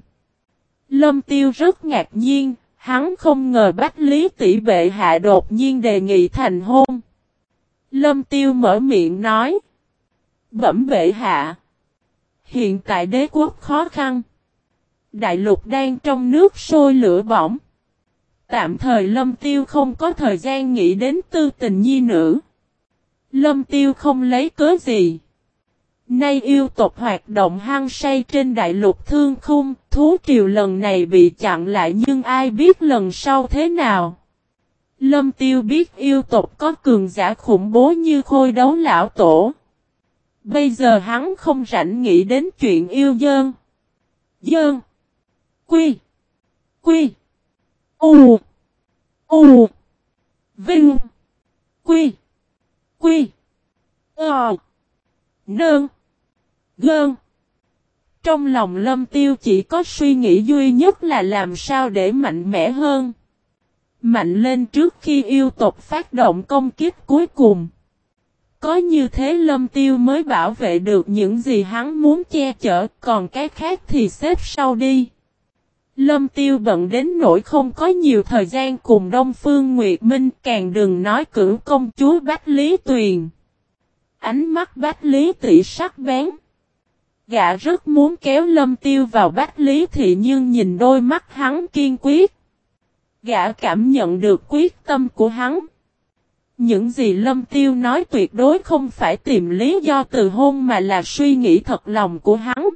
Lâm Tiêu rất ngạc nhiên, hắn không ngờ Bách Lý tỷ bệ hạ đột nhiên đề nghị thành hôn. Lâm Tiêu mở miệng nói. Bẩm bệ hạ. Hiện tại đế quốc khó khăn. Đại lục đang trong nước sôi lửa bỏng. Tạm thời Lâm Tiêu không có thời gian nghĩ đến tư tình nhi nữ. Lâm Tiêu không lấy cớ gì. Nay yêu tộc hoạt động hăng say trên đại lục thương khung, thú triều lần này bị chặn lại nhưng ai biết lần sau thế nào. Lâm Tiêu biết yêu tộc có cường giả khủng bố như khôi đấu lão tổ. Bây giờ hắn không rảnh nghĩ đến chuyện yêu dơn. Dơn. Quy. Quy. U. U. Vinh. Quy. Quy. Ờ. Nơn. Gơn. Trong lòng lâm tiêu chỉ có suy nghĩ duy nhất là làm sao để mạnh mẽ hơn. Mạnh lên trước khi yêu tộc phát động công kiếp cuối cùng. Có như thế lâm tiêu mới bảo vệ được những gì hắn muốn che chở, còn cái khác thì xếp sau đi. Lâm Tiêu bận đến nỗi không có nhiều thời gian cùng Đông Phương Nguyệt Minh càng đừng nói cử công chúa Bách Lý Tuyền. Ánh mắt Bách Lý tỷ sắc bén. Gã rất muốn kéo Lâm Tiêu vào Bách Lý thị nhưng nhìn đôi mắt hắn kiên quyết. Gã cảm nhận được quyết tâm của hắn. Những gì Lâm Tiêu nói tuyệt đối không phải tìm lý do từ hôn mà là suy nghĩ thật lòng của hắn.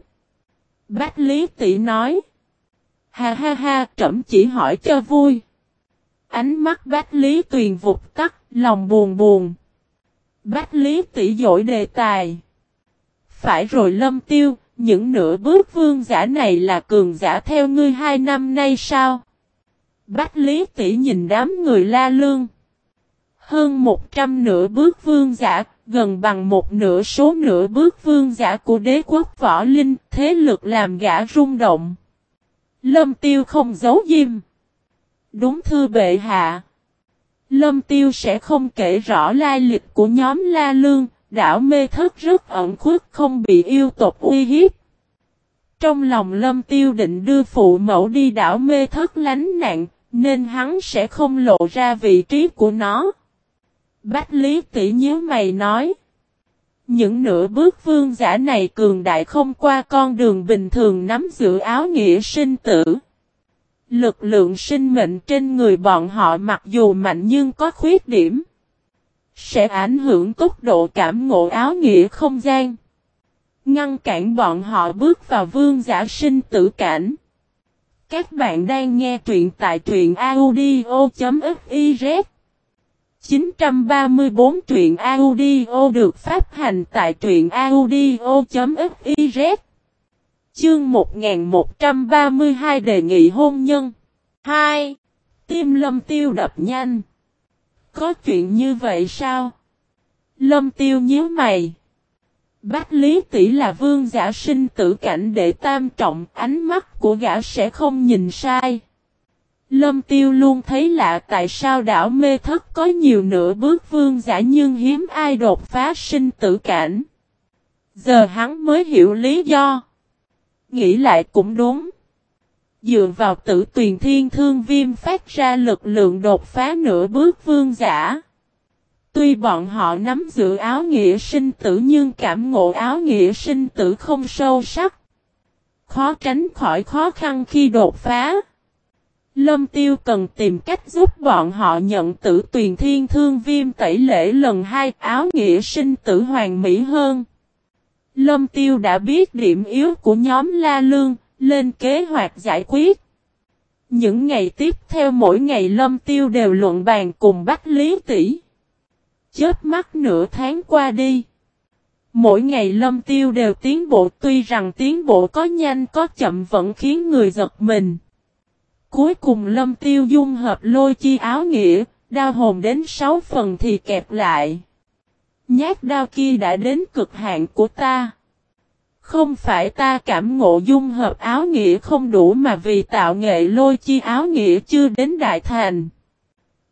Bác Lý tỷ nói. Ha ha ha, trẫm chỉ hỏi cho vui. Ánh mắt bác Lý Tuyền vụt tắt, lòng buồn buồn. Bác Lý tỷ dội đề tài. Phải rồi lâm tiêu, những nửa bước vương giả này là cường giả theo ngươi hai năm nay sao? Bách Lý tỷ nhìn đám người la lương. Hơn một trăm nửa bước vương giả, gần bằng một nửa số nửa bước vương giả của đế quốc võ linh, thế lực làm gã rung động. Lâm tiêu không giấu diêm. Đúng thư bệ hạ. Lâm tiêu sẽ không kể rõ lai lịch của nhóm La Lương, đảo mê thất rất ẩn khuất không bị yêu tộc uy hiếp. Trong lòng lâm tiêu định đưa phụ mẫu đi đảo mê thất lánh nạn, nên hắn sẽ không lộ ra vị trí của nó. Bách Lý tỷ nhớ mày nói. Những nửa bước vương giả này cường đại không qua con đường bình thường nắm giữ áo nghĩa sinh tử. Lực lượng sinh mệnh trên người bọn họ mặc dù mạnh nhưng có khuyết điểm. Sẽ ảnh hưởng tốc độ cảm ngộ áo nghĩa không gian. Ngăn cản bọn họ bước vào vương giả sinh tử cảnh. Các bạn đang nghe truyện tại truyện audio.fif 934 truyện audio được phát hành tại truyện audio.fiz Chương 1132 đề nghị hôn nhân 2. Tim lâm tiêu đập nhanh Có chuyện như vậy sao? Lâm tiêu nhíu mày Bách Lý Tỷ là vương giả sinh tử cảnh để tam trọng, ánh mắt của gã sẽ không nhìn sai. Lâm Tiêu luôn thấy lạ tại sao đảo mê thất có nhiều nửa bước vương giả nhưng hiếm ai đột phá sinh tử cảnh. Giờ hắn mới hiểu lý do. Nghĩ lại cũng đúng. Dựa vào tử tuyền thiên thương viêm phát ra lực lượng đột phá nửa bước vương giả. Tuy bọn họ nắm giữ áo nghĩa sinh tử nhưng cảm ngộ áo nghĩa sinh tử không sâu sắc. Khó tránh khỏi khó khăn khi đột phá. Lâm Tiêu cần tìm cách giúp bọn họ nhận tử tuyền thiên thương viêm tẩy lễ lần hai áo nghĩa sinh tử hoàng mỹ hơn. Lâm Tiêu đã biết điểm yếu của nhóm La Lương, lên kế hoạch giải quyết. Những ngày tiếp theo mỗi ngày Lâm Tiêu đều luận bàn cùng Bách Lý Tỷ. Chết mắt nửa tháng qua đi. Mỗi ngày Lâm Tiêu đều tiến bộ tuy rằng tiến bộ có nhanh có chậm vẫn khiến người giật mình. Cuối cùng lâm tiêu dung hợp lôi chi áo nghĩa, đao hồn đến 6 phần thì kẹp lại. Nhát đao kia đã đến cực hạn của ta. Không phải ta cảm ngộ dung hợp áo nghĩa không đủ mà vì tạo nghệ lôi chi áo nghĩa chưa đến đại thành.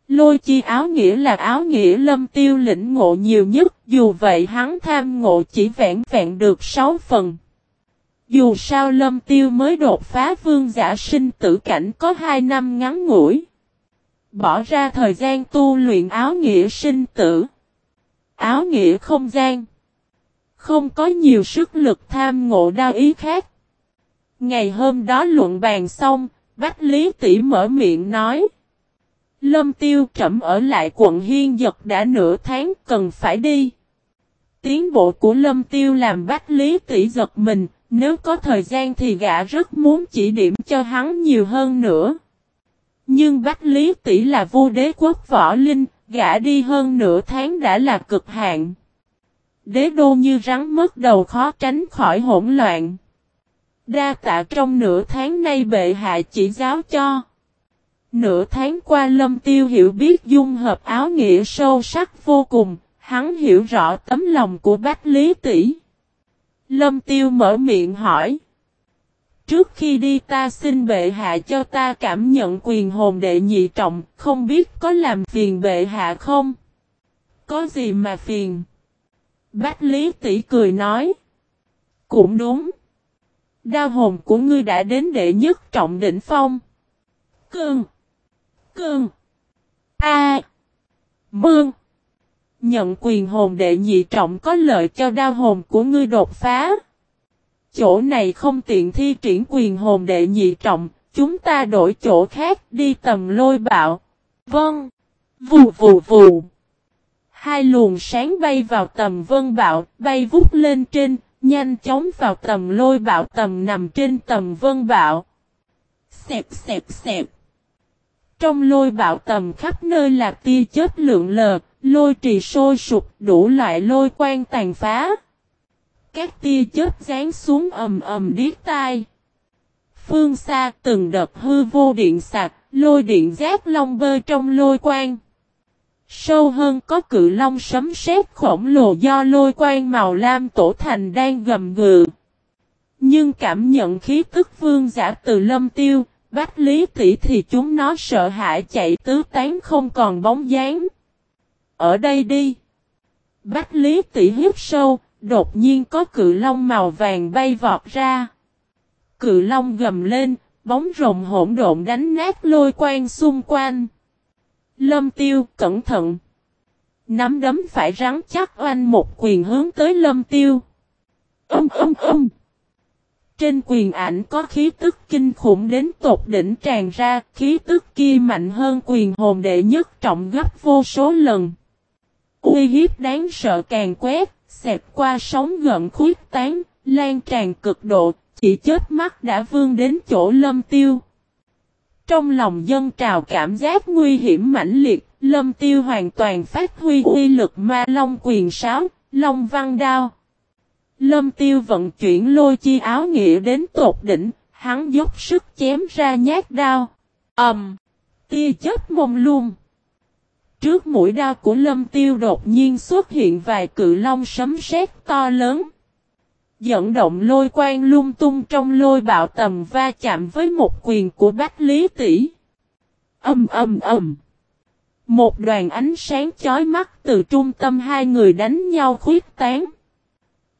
Lôi chi áo nghĩa là áo nghĩa lâm tiêu lĩnh ngộ nhiều nhất, dù vậy hắn tham ngộ chỉ vẹn vẹn được 6 phần. Dù sao lâm tiêu mới đột phá vương giả sinh tử cảnh có 2 năm ngắn ngủi. Bỏ ra thời gian tu luyện áo nghĩa sinh tử. Áo nghĩa không gian. Không có nhiều sức lực tham ngộ đa ý khác. Ngày hôm đó luận bàn xong, Bách Lý Tỷ mở miệng nói. Lâm tiêu trẫm ở lại quận Hiên Giật đã nửa tháng cần phải đi. Tiến bộ của Lâm tiêu làm Bách Lý Tỷ giật mình, nếu có thời gian thì gã rất muốn chỉ điểm cho hắn nhiều hơn nữa. Nhưng Bách Lý Tỷ là vua đế quốc võ linh, gã đi hơn nửa tháng đã là cực hạn. Đế đô như rắn mất đầu khó tránh khỏi hỗn loạn. Đa tạ trong nửa tháng nay bệ hạ chỉ giáo cho. Nửa tháng qua lâm tiêu hiểu biết dung hợp áo nghĩa sâu sắc vô cùng, hắn hiểu rõ tấm lòng của Bách Lý Tỷ. Lâm Tiêu mở miệng hỏi. Trước khi đi ta xin bệ hạ cho ta cảm nhận quyền hồn đệ nhị trọng, không biết có làm phiền bệ hạ không? Có gì mà phiền? Bách Lý Tỷ cười nói. Cũng đúng. Đa hồn của ngươi đã đến đệ nhất trọng đỉnh phong. Cương. Cương. A. À. Mương. Nhận quyền hồn đệ nhị trọng có lợi cho đao hồn của ngươi đột phá. Chỗ này không tiện thi triển quyền hồn đệ nhị trọng, chúng ta đổi chỗ khác đi tầm lôi bạo. Vâng. Vù vù vù. Hai luồng sáng bay vào tầm vân bạo, bay vút lên trên, nhanh chóng vào tầm lôi bạo tầm nằm trên tầm vân bạo. Xẹp xẹp xẹp. Trong lôi bạo tầm khắp nơi là tia chớp lượng lờ, Lôi trì sôi sụp đủ loại lôi quang tàn phá. Các tia chớp rán xuống ầm ầm điếc tai. Phương xa từng đợt hư vô điện sạc, lôi điện giác long bơi trong lôi quang. Sâu hơn có cự long sấm sét khổng lồ do lôi quang màu lam tổ thành đang gầm gừ. Nhưng cảm nhận khí tức vương giả từ lâm tiêu, bách lý tỷ thì chúng nó sợ hãi chạy tứ tán không còn bóng dáng. Ở đây đi. Bách Lý tỷ hiếp sâu, đột nhiên có cự long màu vàng bay vọt ra. Cự long gầm lên, bóng rồng hỗn độn đánh nát lôi quang xung quanh. Lâm tiêu, cẩn thận. Nắm đấm phải rắn chắc oanh một quyền hướng tới lâm tiêu. Âm âm âm. Trên quyền ảnh có khí tức kinh khủng đến tột đỉnh tràn ra, khí tức kia mạnh hơn quyền hồn đệ nhất trọng gấp vô số lần. Uy hiếp đáng sợ càng quét, xẹp qua sóng gần khuyết tán, lan tràn cực độ, chỉ chết mắt đã vương đến chỗ lâm tiêu. Trong lòng dân trào cảm giác nguy hiểm mãnh liệt, Lâm tiêu hoàn toàn phát huy uy lực ma long quyền sáo, long văn đao. Lâm tiêu vận chuyển lôi chi áo nghĩa đến tột đỉnh, hắn dốc sức chém ra nhát đao. ầm, um, tia chết mông luôn. Trước mũi đao của lâm tiêu đột nhiên xuất hiện vài cự long sấm sét to lớn. Dẫn động lôi quang lung tung trong lôi bạo tầm va chạm với một quyền của Bách Lý Tỷ. Âm âm âm. Một đoàn ánh sáng chói mắt từ trung tâm hai người đánh nhau khuyết tán.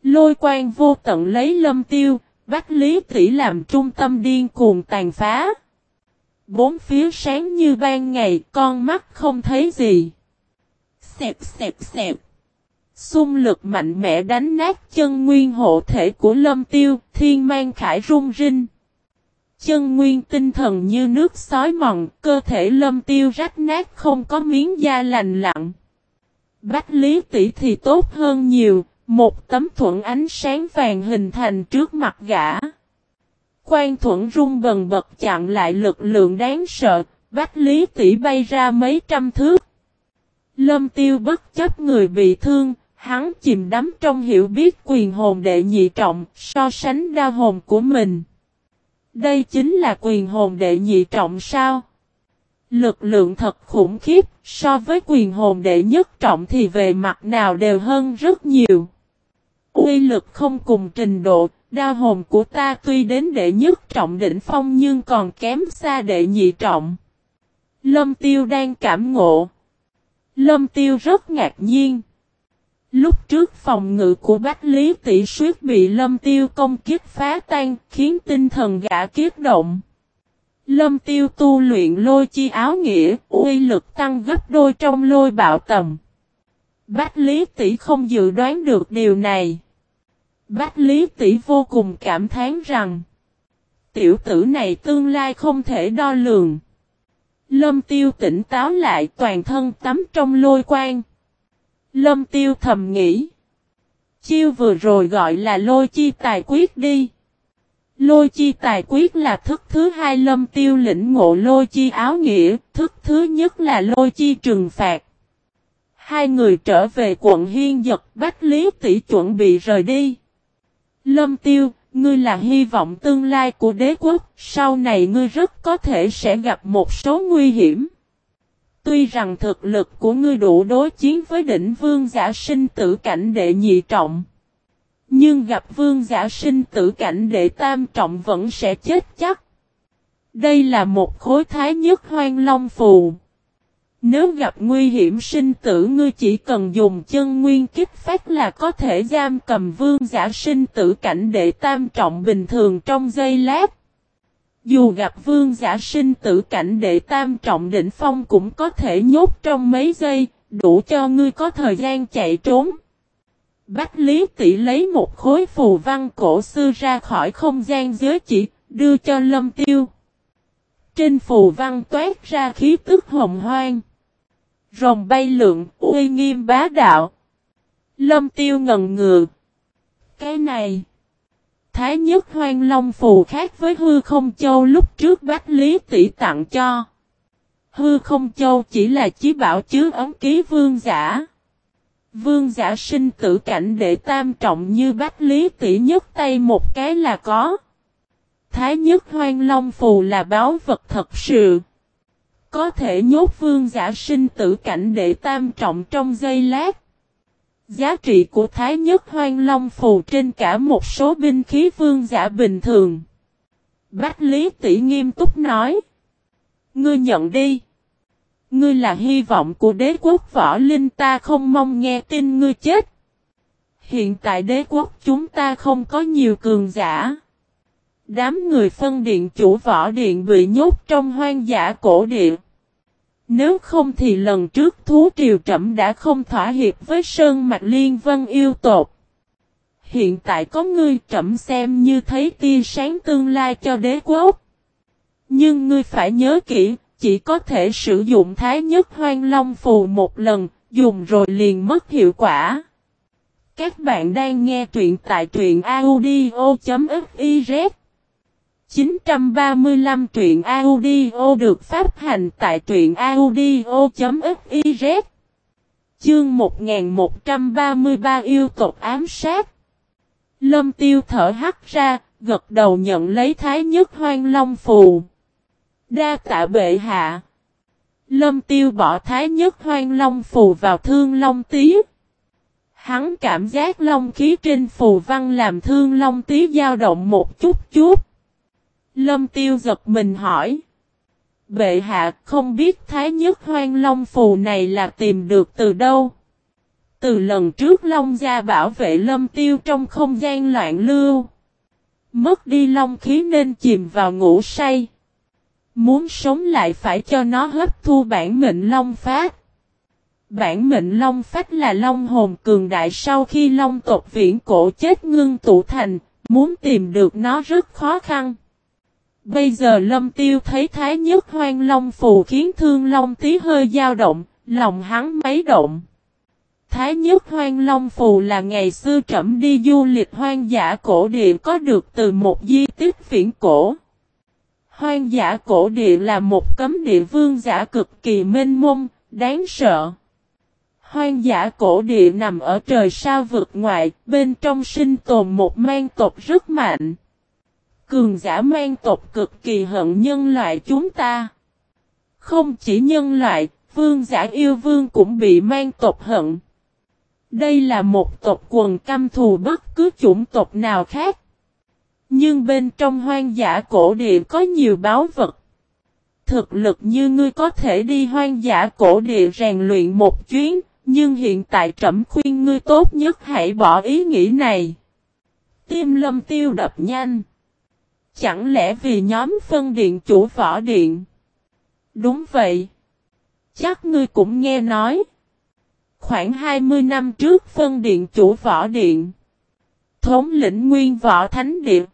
Lôi quan vô tận lấy lâm tiêu, Bách Lý Tỷ làm trung tâm điên cuồng tàn phá. Bốn phía sáng như ban ngày, con mắt không thấy gì. Xẹp xẹp xẹp. Xung lực mạnh mẽ đánh nát chân nguyên hộ thể của lâm tiêu, thiên mang khải rung rinh. Chân nguyên tinh thần như nước sói mòn, cơ thể lâm tiêu rách nát không có miếng da lành lặng. Bách lý tỷ thì tốt hơn nhiều, một tấm thuận ánh sáng vàng hình thành trước mặt gã. Quan thuận rung bần bật chặn lại lực lượng đáng sợ, bách lý tỷ bay ra mấy trăm thước. Lâm tiêu bất chấp người bị thương, hắn chìm đắm trong hiểu biết quyền hồn đệ nhị trọng, so sánh đa hồn của mình. Đây chính là quyền hồn đệ nhị trọng sao? Lực lượng thật khủng khiếp, so với quyền hồn đệ nhất trọng thì về mặt nào đều hơn rất nhiều. Uy lực không cùng trình độ, đa hồn của ta tuy đến đệ nhất trọng đỉnh phong nhưng còn kém xa đệ nhị trọng. Lâm Tiêu đang cảm ngộ. Lâm Tiêu rất ngạc nhiên. Lúc trước phòng ngự của Bách Lý Tỷ Suyết bị Lâm Tiêu công kích phá tan, khiến tinh thần gã kiết động. Lâm Tiêu tu luyện lôi chi áo nghĩa, uy lực tăng gấp đôi trong lôi bạo tầm. Bách Lý Tỷ không dự đoán được điều này. Bách Lý Tỷ vô cùng cảm thán rằng, tiểu tử này tương lai không thể đo lường. Lâm Tiêu tỉnh táo lại toàn thân tắm trong lôi quang. Lâm tiêu thầm nghĩ. Chiêu vừa rồi gọi là lôi chi tài quyết đi. Lôi chi tài quyết là thức thứ hai lâm tiêu lĩnh ngộ lôi chi áo nghĩa, thức thứ nhất là lôi chi trừng phạt. Hai người trở về quận Hiên Giật Bách Lý tỷ chuẩn bị rời đi. Lâm tiêu, ngươi là hy vọng tương lai của đế quốc, sau này ngươi rất có thể sẽ gặp một số nguy hiểm. Tuy rằng thực lực của ngươi đủ đối chiến với đỉnh vương giả sinh tử cảnh đệ nhị trọng. Nhưng gặp vương giả sinh tử cảnh đệ tam trọng vẫn sẽ chết chắc. Đây là một khối thái nhất hoang long phù. Nếu gặp nguy hiểm sinh tử ngươi chỉ cần dùng chân nguyên kích phát là có thể giam cầm vương giả sinh tử cảnh đệ tam trọng bình thường trong giây lát. Dù gặp vương giả sinh tử cảnh đệ tam trọng đỉnh phong cũng có thể nhốt trong mấy giây, đủ cho ngươi có thời gian chạy trốn. Bách Lý Tỷ lấy một khối phù văn cổ xưa ra khỏi không gian giới chỉ, đưa cho Lâm Tiêu. Trên phù văn toát ra khí tức hồng hoang. Rồng bay lượng, uy nghiêm bá đạo. Lâm Tiêu ngần ngừ. Cái này... Thái nhất hoang long phù khác với hư không châu lúc trước bách lý tỷ tặng cho. Hư không châu chỉ là chí bảo chứa ấm ký vương giả. Vương giả sinh tử cảnh để tam trọng như bách lý tỷ nhất tay một cái là có. Thái nhất hoang long phù là báo vật thật sự. Có thể nhốt vương giả sinh tử cảnh để tam trọng trong giây lát. Giá trị của Thái Nhất Hoang Long Phù trên cả một số binh khí vương giả bình thường. Bách Lý Tỷ nghiêm túc nói. Ngươi nhận đi. Ngươi là hy vọng của đế quốc võ linh ta không mong nghe tin ngươi chết. Hiện tại đế quốc chúng ta không có nhiều cường giả. Đám người phân điện chủ võ điện bị nhốt trong hoang dã cổ điện nếu không thì lần trước thú triều trẫm đã không thỏa hiệp với Sơn Mạch Liên Vân yêu tột. Hiện tại có ngươi trẫm xem như thấy tia sáng tương lai cho đế quốc. Nhưng ngươi phải nhớ kỹ, chỉ có thể sử dụng thái nhất hoang long phù một lần, dùng rồi liền mất hiệu quả. Các bạn đang nghe truyện tại truyện audio.fif 935 truyện audio được phát hành tại truyện audio.fiz Chương 1133 yêu tộc ám sát Lâm tiêu thở hắt ra, gật đầu nhận lấy thái nhất hoang long phù. Đa tạ bệ hạ. Lâm tiêu bỏ thái nhất hoang long phù vào thương long tí. Hắn cảm giác long khí trên phù văn làm thương long tí dao động một chút chút. Lâm tiêu giật mình hỏi. Bệ hạ không biết thái nhất hoang long phù này là tìm được từ đâu. Từ lần trước Long Gia bảo vệ Lâm Tiêu trong không gian loạn lưu. Mất đi long khí nên chìm vào ngủ say. Muốn sống lại phải cho nó hấp thu bản mệnh long phát. Bản mệnh long phách là long hồn cường đại sau khi long tộc viễn cổ chết ngưng tụ thành, muốn tìm được nó rất khó khăn. Bây giờ lâm tiêu thấy thái nhất hoang long phù khiến thương long tí hơi dao động, lòng hắn mấy động. Thái nhất hoang long phù là ngày xưa trẫm đi du lịch hoang dã cổ địa có được từ một di tích viễn cổ. Hoang dã cổ địa là một cấm địa vương giả cực kỳ mênh mông, đáng sợ. Hoang dã cổ địa nằm ở trời sao vực ngoại, bên trong sinh tồn một mang tộc rất mạnh. Cường giả mang tộc cực kỳ hận nhân loại chúng ta. Không chỉ nhân loại, vương giả yêu vương cũng bị mang tộc hận. Đây là một tộc quần căm thù bất cứ chủng tộc nào khác. Nhưng bên trong hoang dã cổ địa có nhiều báo vật. Thực lực như ngươi có thể đi hoang dã cổ địa rèn luyện một chuyến, nhưng hiện tại trẫm khuyên ngươi tốt nhất hãy bỏ ý nghĩ này. Tim lâm tiêu đập nhanh. Chẳng lẽ vì nhóm phân điện chủ võ điện? Đúng vậy. Chắc ngươi cũng nghe nói. Khoảng 20 năm trước phân điện chủ võ điện. Thống lĩnh nguyên võ thánh điện.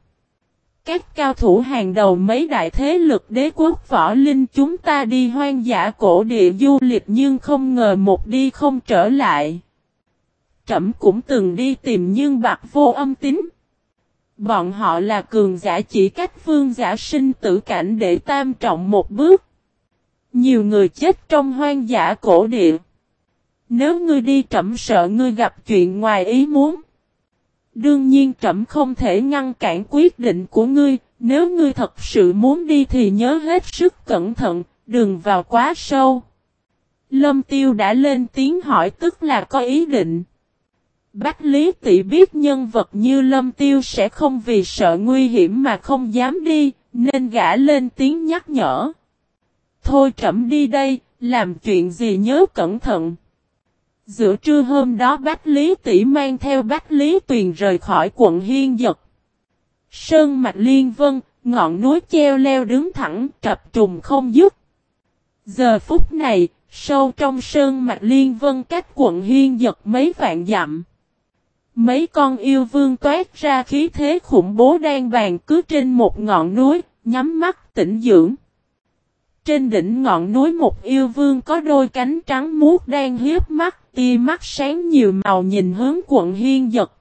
Các cao thủ hàng đầu mấy đại thế lực đế quốc võ linh chúng ta đi hoang dã cổ địa du lịch nhưng không ngờ một đi không trở lại. Trẩm cũng từng đi tìm nhưng bạc vô âm tính. Bọn họ là cường giả chỉ cách vương giả sinh tử cảnh để tam trọng một bước. Nhiều người chết trong hoang dã cổ địa. Nếu ngươi đi trẫm sợ ngươi gặp chuyện ngoài ý muốn. Đương nhiên trẫm không thể ngăn cản quyết định của ngươi, nếu ngươi thật sự muốn đi thì nhớ hết sức cẩn thận, đừng vào quá sâu. Lâm Tiêu đã lên tiếng hỏi tức là có ý định. Bách Lý Tị biết nhân vật như Lâm Tiêu sẽ không vì sợ nguy hiểm mà không dám đi, nên gã lên tiếng nhắc nhở. Thôi trẫm đi đây, làm chuyện gì nhớ cẩn thận. Giữa trưa hôm đó Bách Lý Tỷ mang theo Bách Lý Tuyền rời khỏi quận Hiên Dật. Sơn mạch liên vân, ngọn núi treo leo đứng thẳng, trập trùng không dứt. Giờ phút này, sâu trong sơn mạch liên vân cách quận Hiên Dật mấy vạn dặm. Mấy con yêu vương toát ra khí thế khủng bố đang bàn cứ trên một ngọn núi, nhắm mắt tỉnh dưỡng. Trên đỉnh ngọn núi một yêu vương có đôi cánh trắng muốt đang hiếp mắt tia mắt sáng nhiều màu nhìn hướng quận hiên giật.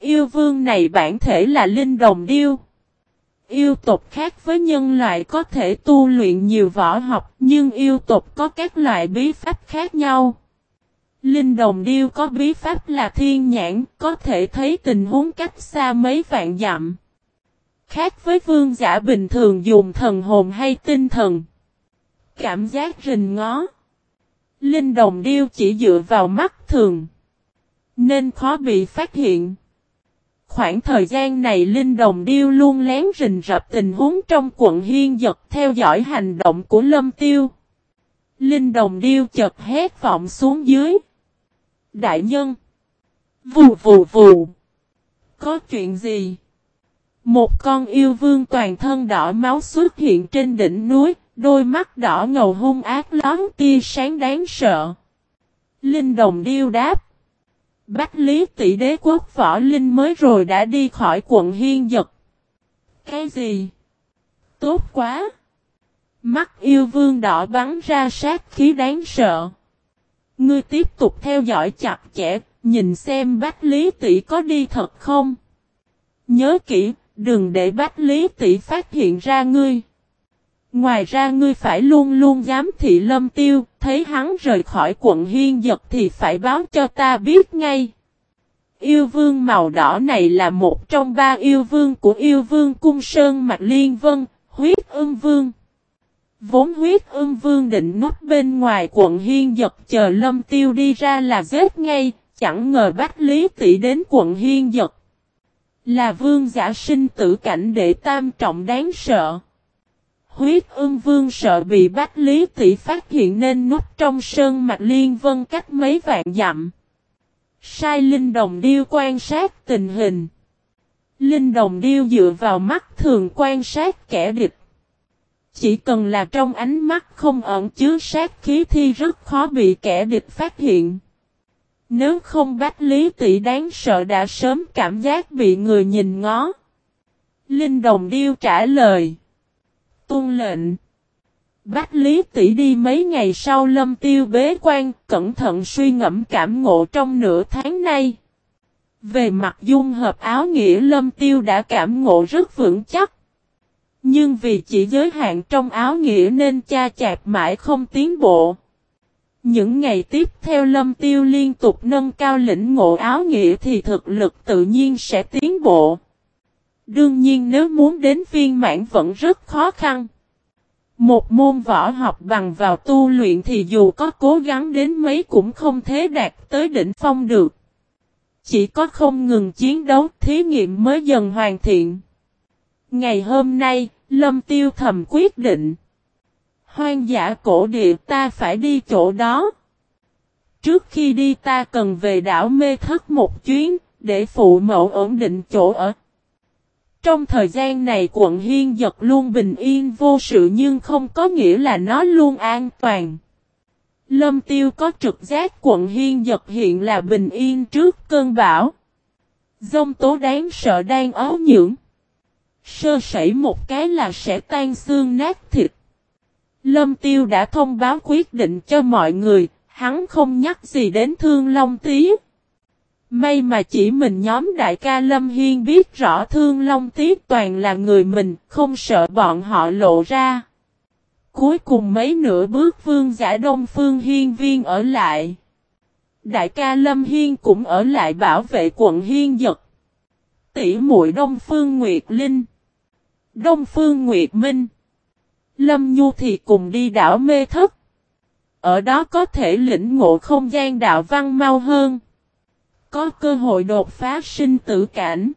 Yêu vương này bản thể là linh đồng điêu. Yêu tộc khác với nhân loại có thể tu luyện nhiều võ học nhưng yêu tộc có các loại bí pháp khác nhau. Linh đồng điêu có bí pháp là thiên nhãn, có thể thấy tình huống cách xa mấy vạn dặm. Khác với vương giả bình thường dùng thần hồn hay tinh thần. Cảm giác rình ngó. Linh đồng điêu chỉ dựa vào mắt thường. Nên khó bị phát hiện. Khoảng thời gian này Linh Đồng Điêu luôn lén rình rập tình huống trong quận Hiên Giật theo dõi hành động của Lâm Tiêu. Linh Đồng Điêu chật hét vọng xuống dưới. Đại nhân! Vù vù vù! Có chuyện gì? Một con yêu vương toàn thân đỏ máu xuất hiện trên đỉnh núi, Đôi mắt đỏ ngầu hung ác lón tia sáng đáng sợ. Linh đồng điêu đáp. Bách lý tỷ đế quốc võ linh mới rồi đã đi khỏi quận hiên giật. Cái gì? Tốt quá! Mắt yêu vương đỏ bắn ra sát khí đáng sợ. Ngươi tiếp tục theo dõi chặt chẽ, nhìn xem bách lý tỷ có đi thật không? Nhớ kỹ, Đừng để Bách Lý tỷ phát hiện ra ngươi. Ngoài ra ngươi phải luôn luôn giám thị lâm tiêu, thấy hắn rời khỏi quận hiên giật thì phải báo cho ta biết ngay. Yêu vương màu đỏ này là một trong ba yêu vương của yêu vương cung sơn mạch liên vân, huyết ương vương. Vốn huyết ương vương định nút bên ngoài quận hiên giật chờ lâm tiêu đi ra là giết ngay, chẳng ngờ bách lý tỷ đến quận hiên giật. Là vương giả sinh tử cảnh để tam trọng đáng sợ. Huyết ương vương sợ bị bách lý tỷ phát hiện nên nút trong sơn mạch liên vân cách mấy vạn dặm. Sai Linh Đồng Điêu quan sát tình hình. Linh Đồng Điêu dựa vào mắt thường quan sát kẻ địch. Chỉ cần là trong ánh mắt không ẩn chứa sát khí thì rất khó bị kẻ địch phát hiện. Nếu không bách lý tỷ đáng sợ đã sớm cảm giác bị người nhìn ngó. Linh Đồng Điêu trả lời. Tôn lệnh. Bách Lý tỷ đi mấy ngày sau lâm tiêu bế quan, cẩn thận suy ngẫm cảm ngộ trong nửa tháng nay. Về mặt dung hợp áo nghĩa lâm tiêu đã cảm ngộ rất vững chắc. Nhưng vì chỉ giới hạn trong áo nghĩa nên cha chạp mãi không tiến bộ. Những ngày tiếp theo lâm tiêu liên tục nâng cao lĩnh ngộ áo nghĩa thì thực lực tự nhiên sẽ tiến bộ. Đương nhiên nếu muốn đến viên mãn vẫn rất khó khăn. Một môn võ học bằng vào tu luyện thì dù có cố gắng đến mấy cũng không thế đạt tới đỉnh phong được. Chỉ có không ngừng chiến đấu thí nghiệm mới dần hoàn thiện. Ngày hôm nay, Lâm Tiêu thầm quyết định. Hoang dã cổ địa ta phải đi chỗ đó. Trước khi đi ta cần về đảo mê thất một chuyến, để phụ mẫu ổn định chỗ ở. Trong thời gian này quận Hiên Giật luôn bình yên vô sự nhưng không có nghĩa là nó luôn an toàn. Lâm Tiêu có trực giác quận Hiên Giật hiện là bình yên trước cơn bão. Dông tố đáng sợ đang ấu nhưỡng. Sơ sẩy một cái là sẽ tan xương nát thịt. Lâm Tiêu đã thông báo quyết định cho mọi người, hắn không nhắc gì đến thương Long Tí. May mà chỉ mình nhóm đại ca Lâm Hiên biết rõ Thương Long Tý toàn là người mình, không sợ bọn họ lộ ra. Cuối cùng mấy nửa bước vương giả Đông Phương Hiên Viên ở lại. Đại ca Lâm Hiên cũng ở lại bảo vệ quận Hiên Dật. Tỷ muội Đông Phương Nguyệt Linh. Đông Phương Nguyệt Minh. Lâm Nhu thì cùng đi đảo Mê Thất. Ở đó có thể lĩnh ngộ không gian đạo văn mau hơn có cơ hội đột phá sinh tử cảnh.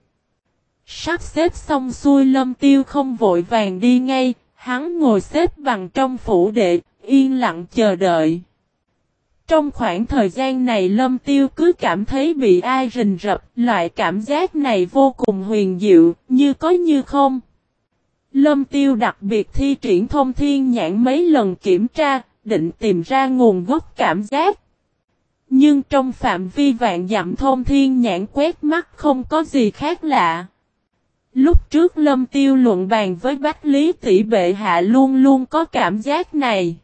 Sắp xếp xong xuôi lâm tiêu không vội vàng đi ngay, hắn ngồi xếp bằng trong phủ đệ, yên lặng chờ đợi. Trong khoảng thời gian này lâm tiêu cứ cảm thấy bị ai rình rập, loại cảm giác này vô cùng huyền diệu, như có như không. Lâm tiêu đặc biệt thi triển thông thiên nhãn mấy lần kiểm tra, định tìm ra nguồn gốc cảm giác. Nhưng trong phạm vi vạn dặm thông thiên nhãn quét mắt không có gì khác lạ. Lúc trước lâm tiêu luận bàn với Bách Lý tỷ bệ hạ luôn luôn có cảm giác này.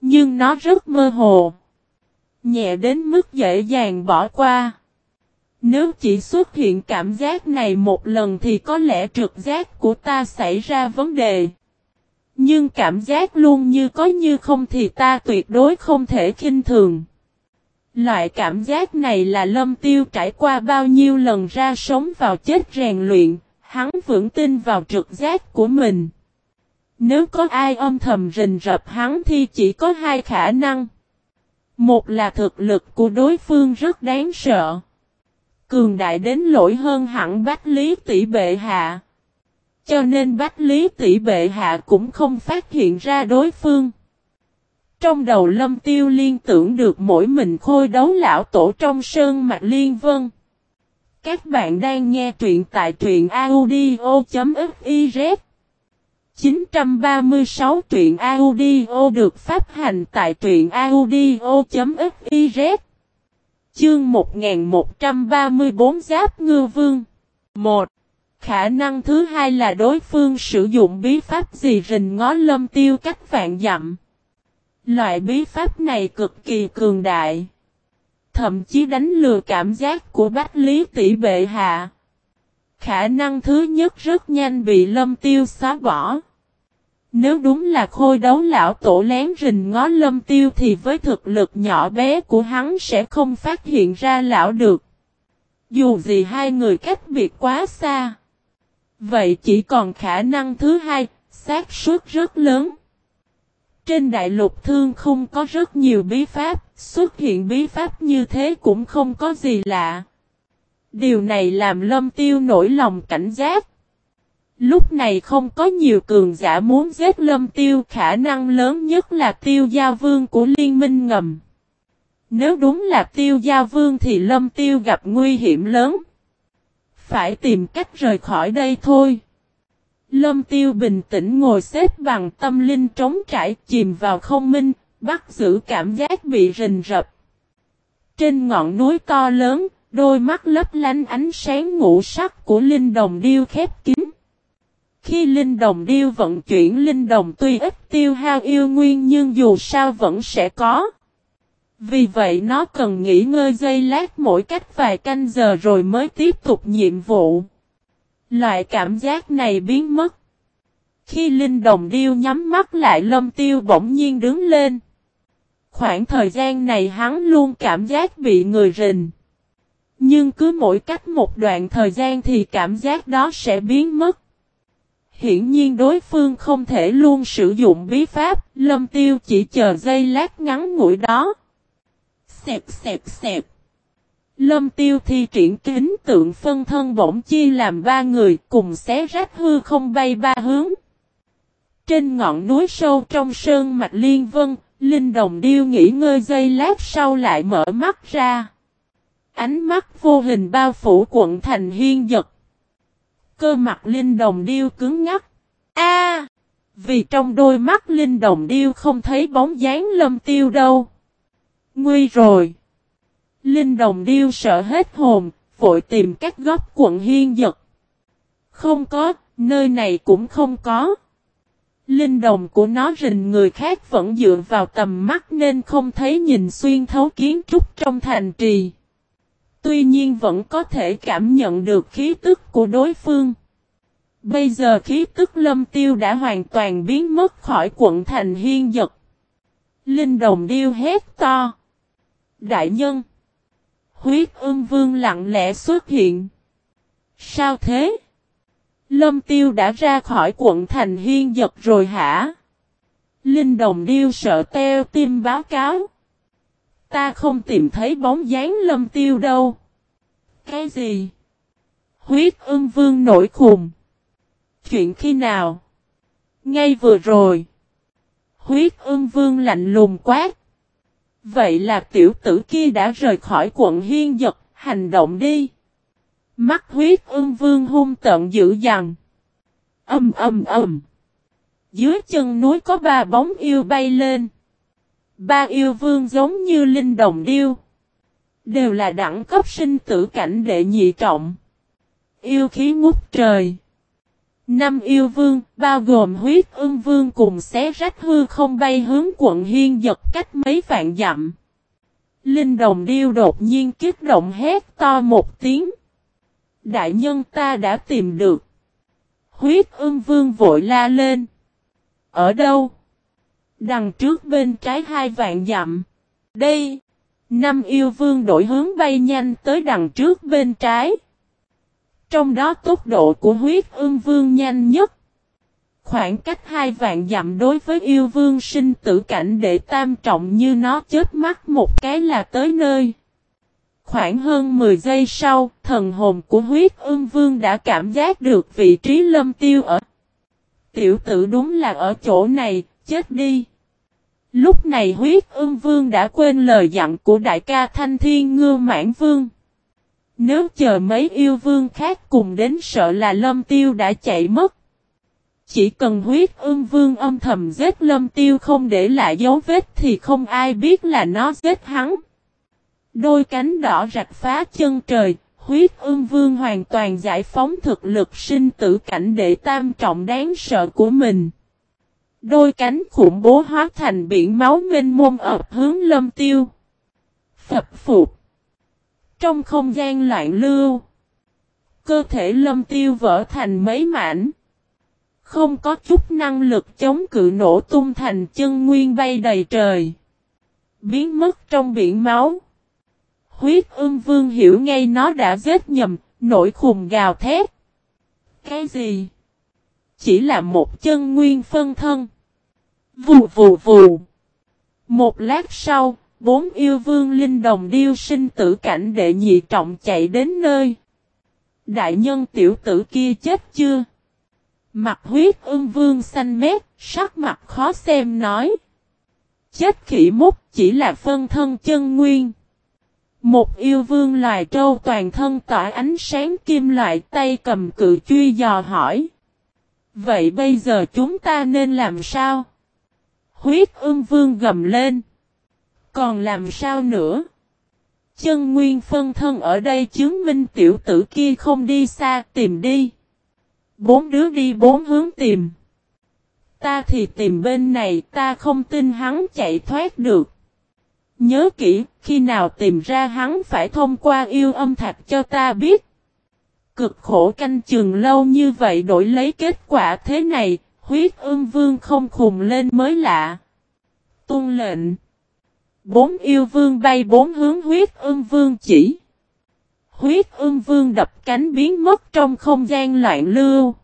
Nhưng nó rất mơ hồ. Nhẹ đến mức dễ dàng bỏ qua. Nếu chỉ xuất hiện cảm giác này một lần thì có lẽ trực giác của ta xảy ra vấn đề. Nhưng cảm giác luôn như có như không thì ta tuyệt đối không thể khinh thường. Loại cảm giác này là lâm tiêu trải qua bao nhiêu lần ra sống vào chết rèn luyện, hắn vững tin vào trực giác của mình. Nếu có ai âm thầm rình rập hắn thì chỉ có hai khả năng. Một là thực lực của đối phương rất đáng sợ. Cường đại đến lỗi hơn hẳn Bách Lý tỷ bệ hạ. Cho nên Bách Lý tỷ bệ hạ cũng không phát hiện ra đối phương. Trong đầu lâm tiêu liên tưởng được mỗi mình khôi đấu lão tổ trong sơn mạch liên vân. Các bạn đang nghe truyện tại truyện audio.fiz 936 truyện audio được phát hành tại truyện audio.fiz Chương 1134 Giáp Ngư Vương 1. Khả năng thứ hai là đối phương sử dụng bí pháp gì rình ngó lâm tiêu cách vạn dặm. Loại bí pháp này cực kỳ cường đại. Thậm chí đánh lừa cảm giác của Bách Lý tỷ bệ hạ. Khả năng thứ nhất rất nhanh bị lâm tiêu xóa bỏ. Nếu đúng là khôi đấu lão tổ lén rình ngó lâm tiêu thì với thực lực nhỏ bé của hắn sẽ không phát hiện ra lão được. Dù gì hai người cách biệt quá xa. Vậy chỉ còn khả năng thứ hai, xác suất rất lớn. Trên đại lục thương không có rất nhiều bí pháp, xuất hiện bí pháp như thế cũng không có gì lạ. Điều này làm lâm tiêu nổi lòng cảnh giác. Lúc này không có nhiều cường giả muốn giết lâm tiêu khả năng lớn nhất là tiêu gia vương của liên minh ngầm. Nếu đúng là tiêu gia vương thì lâm tiêu gặp nguy hiểm lớn. Phải tìm cách rời khỏi đây thôi. Lâm tiêu bình tĩnh ngồi xếp bằng tâm linh trống trải chìm vào không minh, bắt giữ cảm giác bị rình rập. Trên ngọn núi to lớn, đôi mắt lấp lánh ánh sáng ngũ sắc của linh đồng điêu khép kín. Khi linh đồng điêu vận chuyển, linh đồng tuy ít tiêu hao yêu nguyên nhưng dù sao vẫn sẽ có. Vì vậy nó cần nghỉ ngơi giây lát mỗi cách vài canh giờ rồi mới tiếp tục nhiệm vụ. Loại cảm giác này biến mất. Khi Linh Đồng Điêu nhắm mắt lại, lâm tiêu bỗng nhiên đứng lên. Khoảng thời gian này hắn luôn cảm giác bị người rình. Nhưng cứ mỗi cách một đoạn thời gian thì cảm giác đó sẽ biến mất. Hiển nhiên đối phương không thể luôn sử dụng bí pháp, lâm tiêu chỉ chờ giây lát ngắn ngủi đó. Xẹp xẹp xẹp. Lâm tiêu thi triển kính tượng phân thân bỗng chia làm ba người cùng xé rách hư không bay ba hướng. Trên ngọn núi sâu trong sơn mạch liên vân, Linh Đồng Điêu nghỉ ngơi giây lát sau lại mở mắt ra. Ánh mắt vô hình bao phủ quận thành hiên giật. Cơ mặt Linh Đồng Điêu cứng ngắc. A, Vì trong đôi mắt Linh Đồng Điêu không thấy bóng dáng lâm tiêu đâu. Nguy rồi! Linh Đồng Điêu sợ hết hồn, vội tìm các góc quận hiên giật. Không có, nơi này cũng không có. Linh đồng của nó rình người khác vẫn dựa vào tầm mắt nên không thấy nhìn xuyên thấu kiến trúc trong thành trì. Tuy nhiên vẫn có thể cảm nhận được khí tức của đối phương. Bây giờ khí tức lâm tiêu đã hoàn toàn biến mất khỏi quận thành hiên giật. Linh đồng điêu hét to. Đại nhân. Huyết ương vương lặng lẽ xuất hiện. Sao thế? Lâm tiêu đã ra khỏi quận thành hiên giật rồi hả? Linh đồng điêu sợ teo tim báo cáo. Ta không tìm thấy bóng dáng lâm tiêu đâu. Cái gì? Huyết ưng vương nổi khùng. Chuyện khi nào? Ngay vừa rồi. Huyết ưng vương lạnh lùng quát. Vậy là tiểu tử kia đã rời khỏi quận hiên giật, hành động đi. Mắt huyết ưng vương hung tận dữ dằn. Âm âm âm. Dưới chân núi có ba bóng yêu bay lên. Ba yêu vương giống như linh đồng điêu. Đều là đẳng cấp sinh tử cảnh đệ nhị trọng. Yêu khí ngút trời. Năm yêu vương, bao gồm huyết ương vương cùng xé rách hư không bay hướng quận hiên giật cách mấy vạn dặm. Linh đồng điêu đột nhiên kích động hét to một tiếng. Đại nhân ta đã tìm được. Huyết ương vương vội la lên. Ở đâu? Đằng trước bên trái hai vạn dặm. Đây. Năm yêu vương đổi hướng bay nhanh tới đằng trước bên trái. Trong đó tốc độ của huyết ương vương nhanh nhất. Khoảng cách hai vạn dặm đối với yêu vương sinh tử cảnh để tam trọng như nó chết mắt một cái là tới nơi. Khoảng hơn 10 giây sau, thần hồn của huyết ương vương đã cảm giác được vị trí lâm tiêu ở. Tiểu tử đúng là ở chỗ này, chết đi. Lúc này huyết ương vương đã quên lời dặn của đại ca thanh thiên ngư mãn vương. Nếu chờ mấy yêu vương khác cùng đến sợ là lâm tiêu đã chạy mất. Chỉ cần huyết ương vương âm thầm giết lâm tiêu không để lại dấu vết thì không ai biết là nó giết hắn. Đôi cánh đỏ rạch phá chân trời, huyết ương vương hoàn toàn giải phóng thực lực sinh tử cảnh để tam trọng đáng sợ của mình. Đôi cánh khủng bố hóa thành biển máu mênh mông ập hướng lâm tiêu. Phập phục. Trong không gian loạn lưu. Cơ thể lâm tiêu vỡ thành mấy mảnh. Không có chút năng lực chống cự nổ tung thành chân nguyên bay đầy trời. Biến mất trong biển máu. Huyết ưng vương hiểu ngay nó đã giết nhầm, nổi khùng gào thét. Cái gì? Chỉ là một chân nguyên phân thân. Vù vù vù. Một lát sau, bốn yêu vương linh đồng điêu sinh tử cảnh đệ nhị trọng chạy đến nơi. Đại nhân tiểu tử kia chết chưa? Mặt huyết ưng vương xanh mét, sắc mặt khó xem nói. Chết khỉ mút chỉ là phân thân chân nguyên. Một yêu vương loài trâu toàn thân tỏa ánh sáng kim loại tay cầm cự truy dò hỏi. Vậy bây giờ chúng ta nên làm sao? Huyết ưng vương gầm lên. Còn làm sao nữa? Chân nguyên phân thân ở đây chứng minh tiểu tử kia không đi xa tìm đi. Bốn đứa đi bốn hướng tìm. Ta thì tìm bên này ta không tin hắn chạy thoát được. Nhớ kỹ, khi nào tìm ra hắn phải thông qua yêu âm thạch cho ta biết. Cực khổ canh chừng lâu như vậy đổi lấy kết quả thế này, huyết ương vương không khùng lên mới lạ. Tôn lệnh. Bốn yêu vương bay bốn hướng huyết ương vương chỉ. Huyết ương vương đập cánh biến mất trong không gian loạn lưu.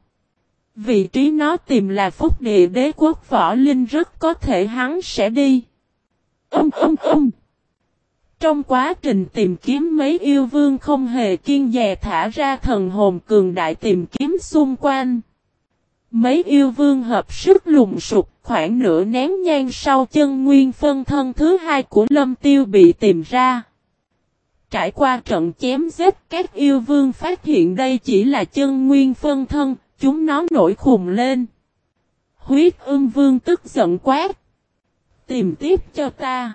Vị trí nó tìm là phúc địa đế quốc võ linh rất có thể hắn sẽ đi. Âm âm âm. Trong quá trình tìm kiếm mấy yêu vương không hề kiên dè thả ra thần hồn cường đại tìm kiếm xung quanh. Mấy yêu vương hợp sức lùng sụp khoảng nửa nén nhang sau chân nguyên phân thân thứ hai của lâm tiêu bị tìm ra. Trải qua trận chém giết các yêu vương phát hiện đây chỉ là chân nguyên phân thân, chúng nó nổi khùng lên. Huyết ưng vương tức giận quát. Tìm tiếp cho ta.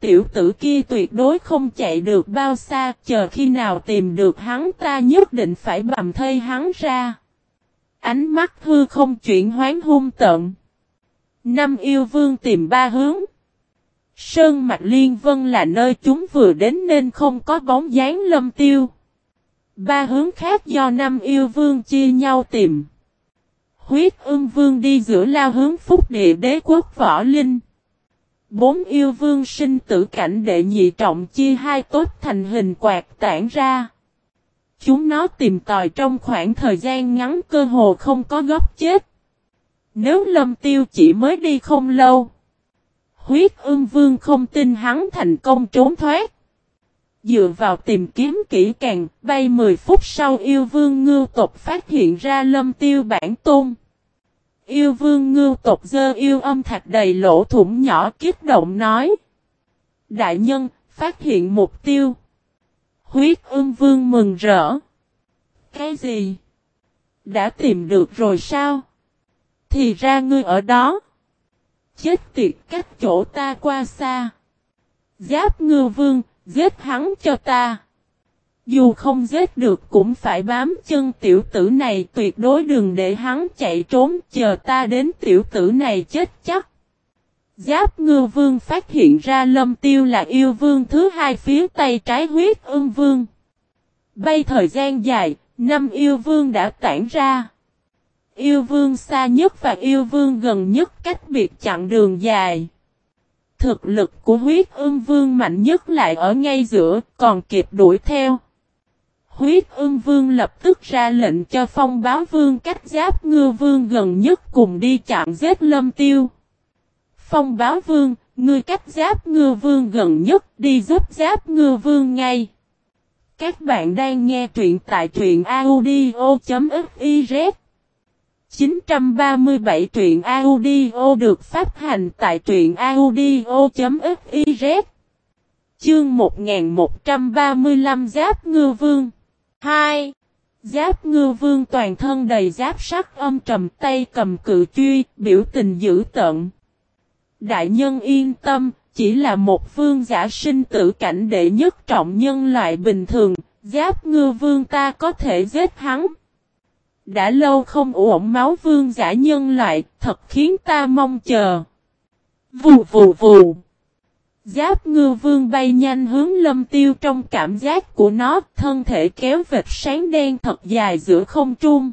Tiểu tử kia tuyệt đối không chạy được bao xa, chờ khi nào tìm được hắn ta nhất định phải bầm thây hắn ra. Ánh mắt hư không chuyển hoán hung tận. Năm yêu vương tìm ba hướng. Sơn Mạch Liên Vân là nơi chúng vừa đến nên không có bóng dáng lâm tiêu. Ba hướng khác do năm yêu vương chia nhau tìm. Huyết ương vương đi giữa lao hướng phúc địa đế quốc võ linh. Bốn yêu vương sinh tử cảnh đệ nhị trọng chia hai tốt thành hình quạt tản ra. Chúng nó tìm tòi trong khoảng thời gian ngắn cơ hồ không có góc chết. Nếu lâm tiêu chỉ mới đi không lâu. Huyết ương vương không tin hắn thành công trốn thoát. Dựa vào tìm kiếm kỹ càng, bay 10 phút sau yêu vương ngưu tộc phát hiện ra lâm tiêu bản tôn. Yêu vương ngưu tộc dơ yêu âm thạch đầy lỗ thủng nhỏ kích động nói. Đại nhân, phát hiện mục tiêu. Huyết ương vương mừng rỡ. Cái gì? Đã tìm được rồi sao? Thì ra ngươi ở đó. Chết tiệt cách chỗ ta qua xa. Giáp ngư vương, giết hắn cho ta. Dù không giết được cũng phải bám chân tiểu tử này tuyệt đối đừng để hắn chạy trốn chờ ta đến tiểu tử này chết chắc. Giáp ngư vương phát hiện ra lâm tiêu là yêu vương thứ hai phía tay trái huyết ương vương. Bay thời gian dài, năm yêu vương đã tản ra. Yêu vương xa nhất và yêu vương gần nhất cách biệt chặng đường dài. Thực lực của huyết ương vương mạnh nhất lại ở ngay giữa, còn kịp đuổi theo. Huyết ương vương lập tức ra lệnh cho phong báo vương cách giáp ngư vương gần nhất cùng đi chặn giết lâm tiêu. Phong báo vương, ngươi cách giáp ngư vương gần nhất đi giúp giáp ngư vương ngay. Các bạn đang nghe truyện tại truyện audio.fiz 937 truyện audio được phát hành tại truyện audio.fiz Chương 1135 Giáp Ngư Vương 2. Giáp Ngư Vương toàn thân đầy giáp sắc âm trầm tay cầm cự truy, biểu tình dữ tận. Đại nhân yên tâm, chỉ là một vương giả sinh tử cảnh đệ nhất trọng nhân loại bình thường, giáp ngư vương ta có thể giết hắn. Đã lâu không uổng máu vương giả nhân loại, thật khiến ta mong chờ. Vù vù vù. Giáp ngư vương bay nhanh hướng lâm tiêu trong cảm giác của nó, thân thể kéo vệt sáng đen thật dài giữa không trung.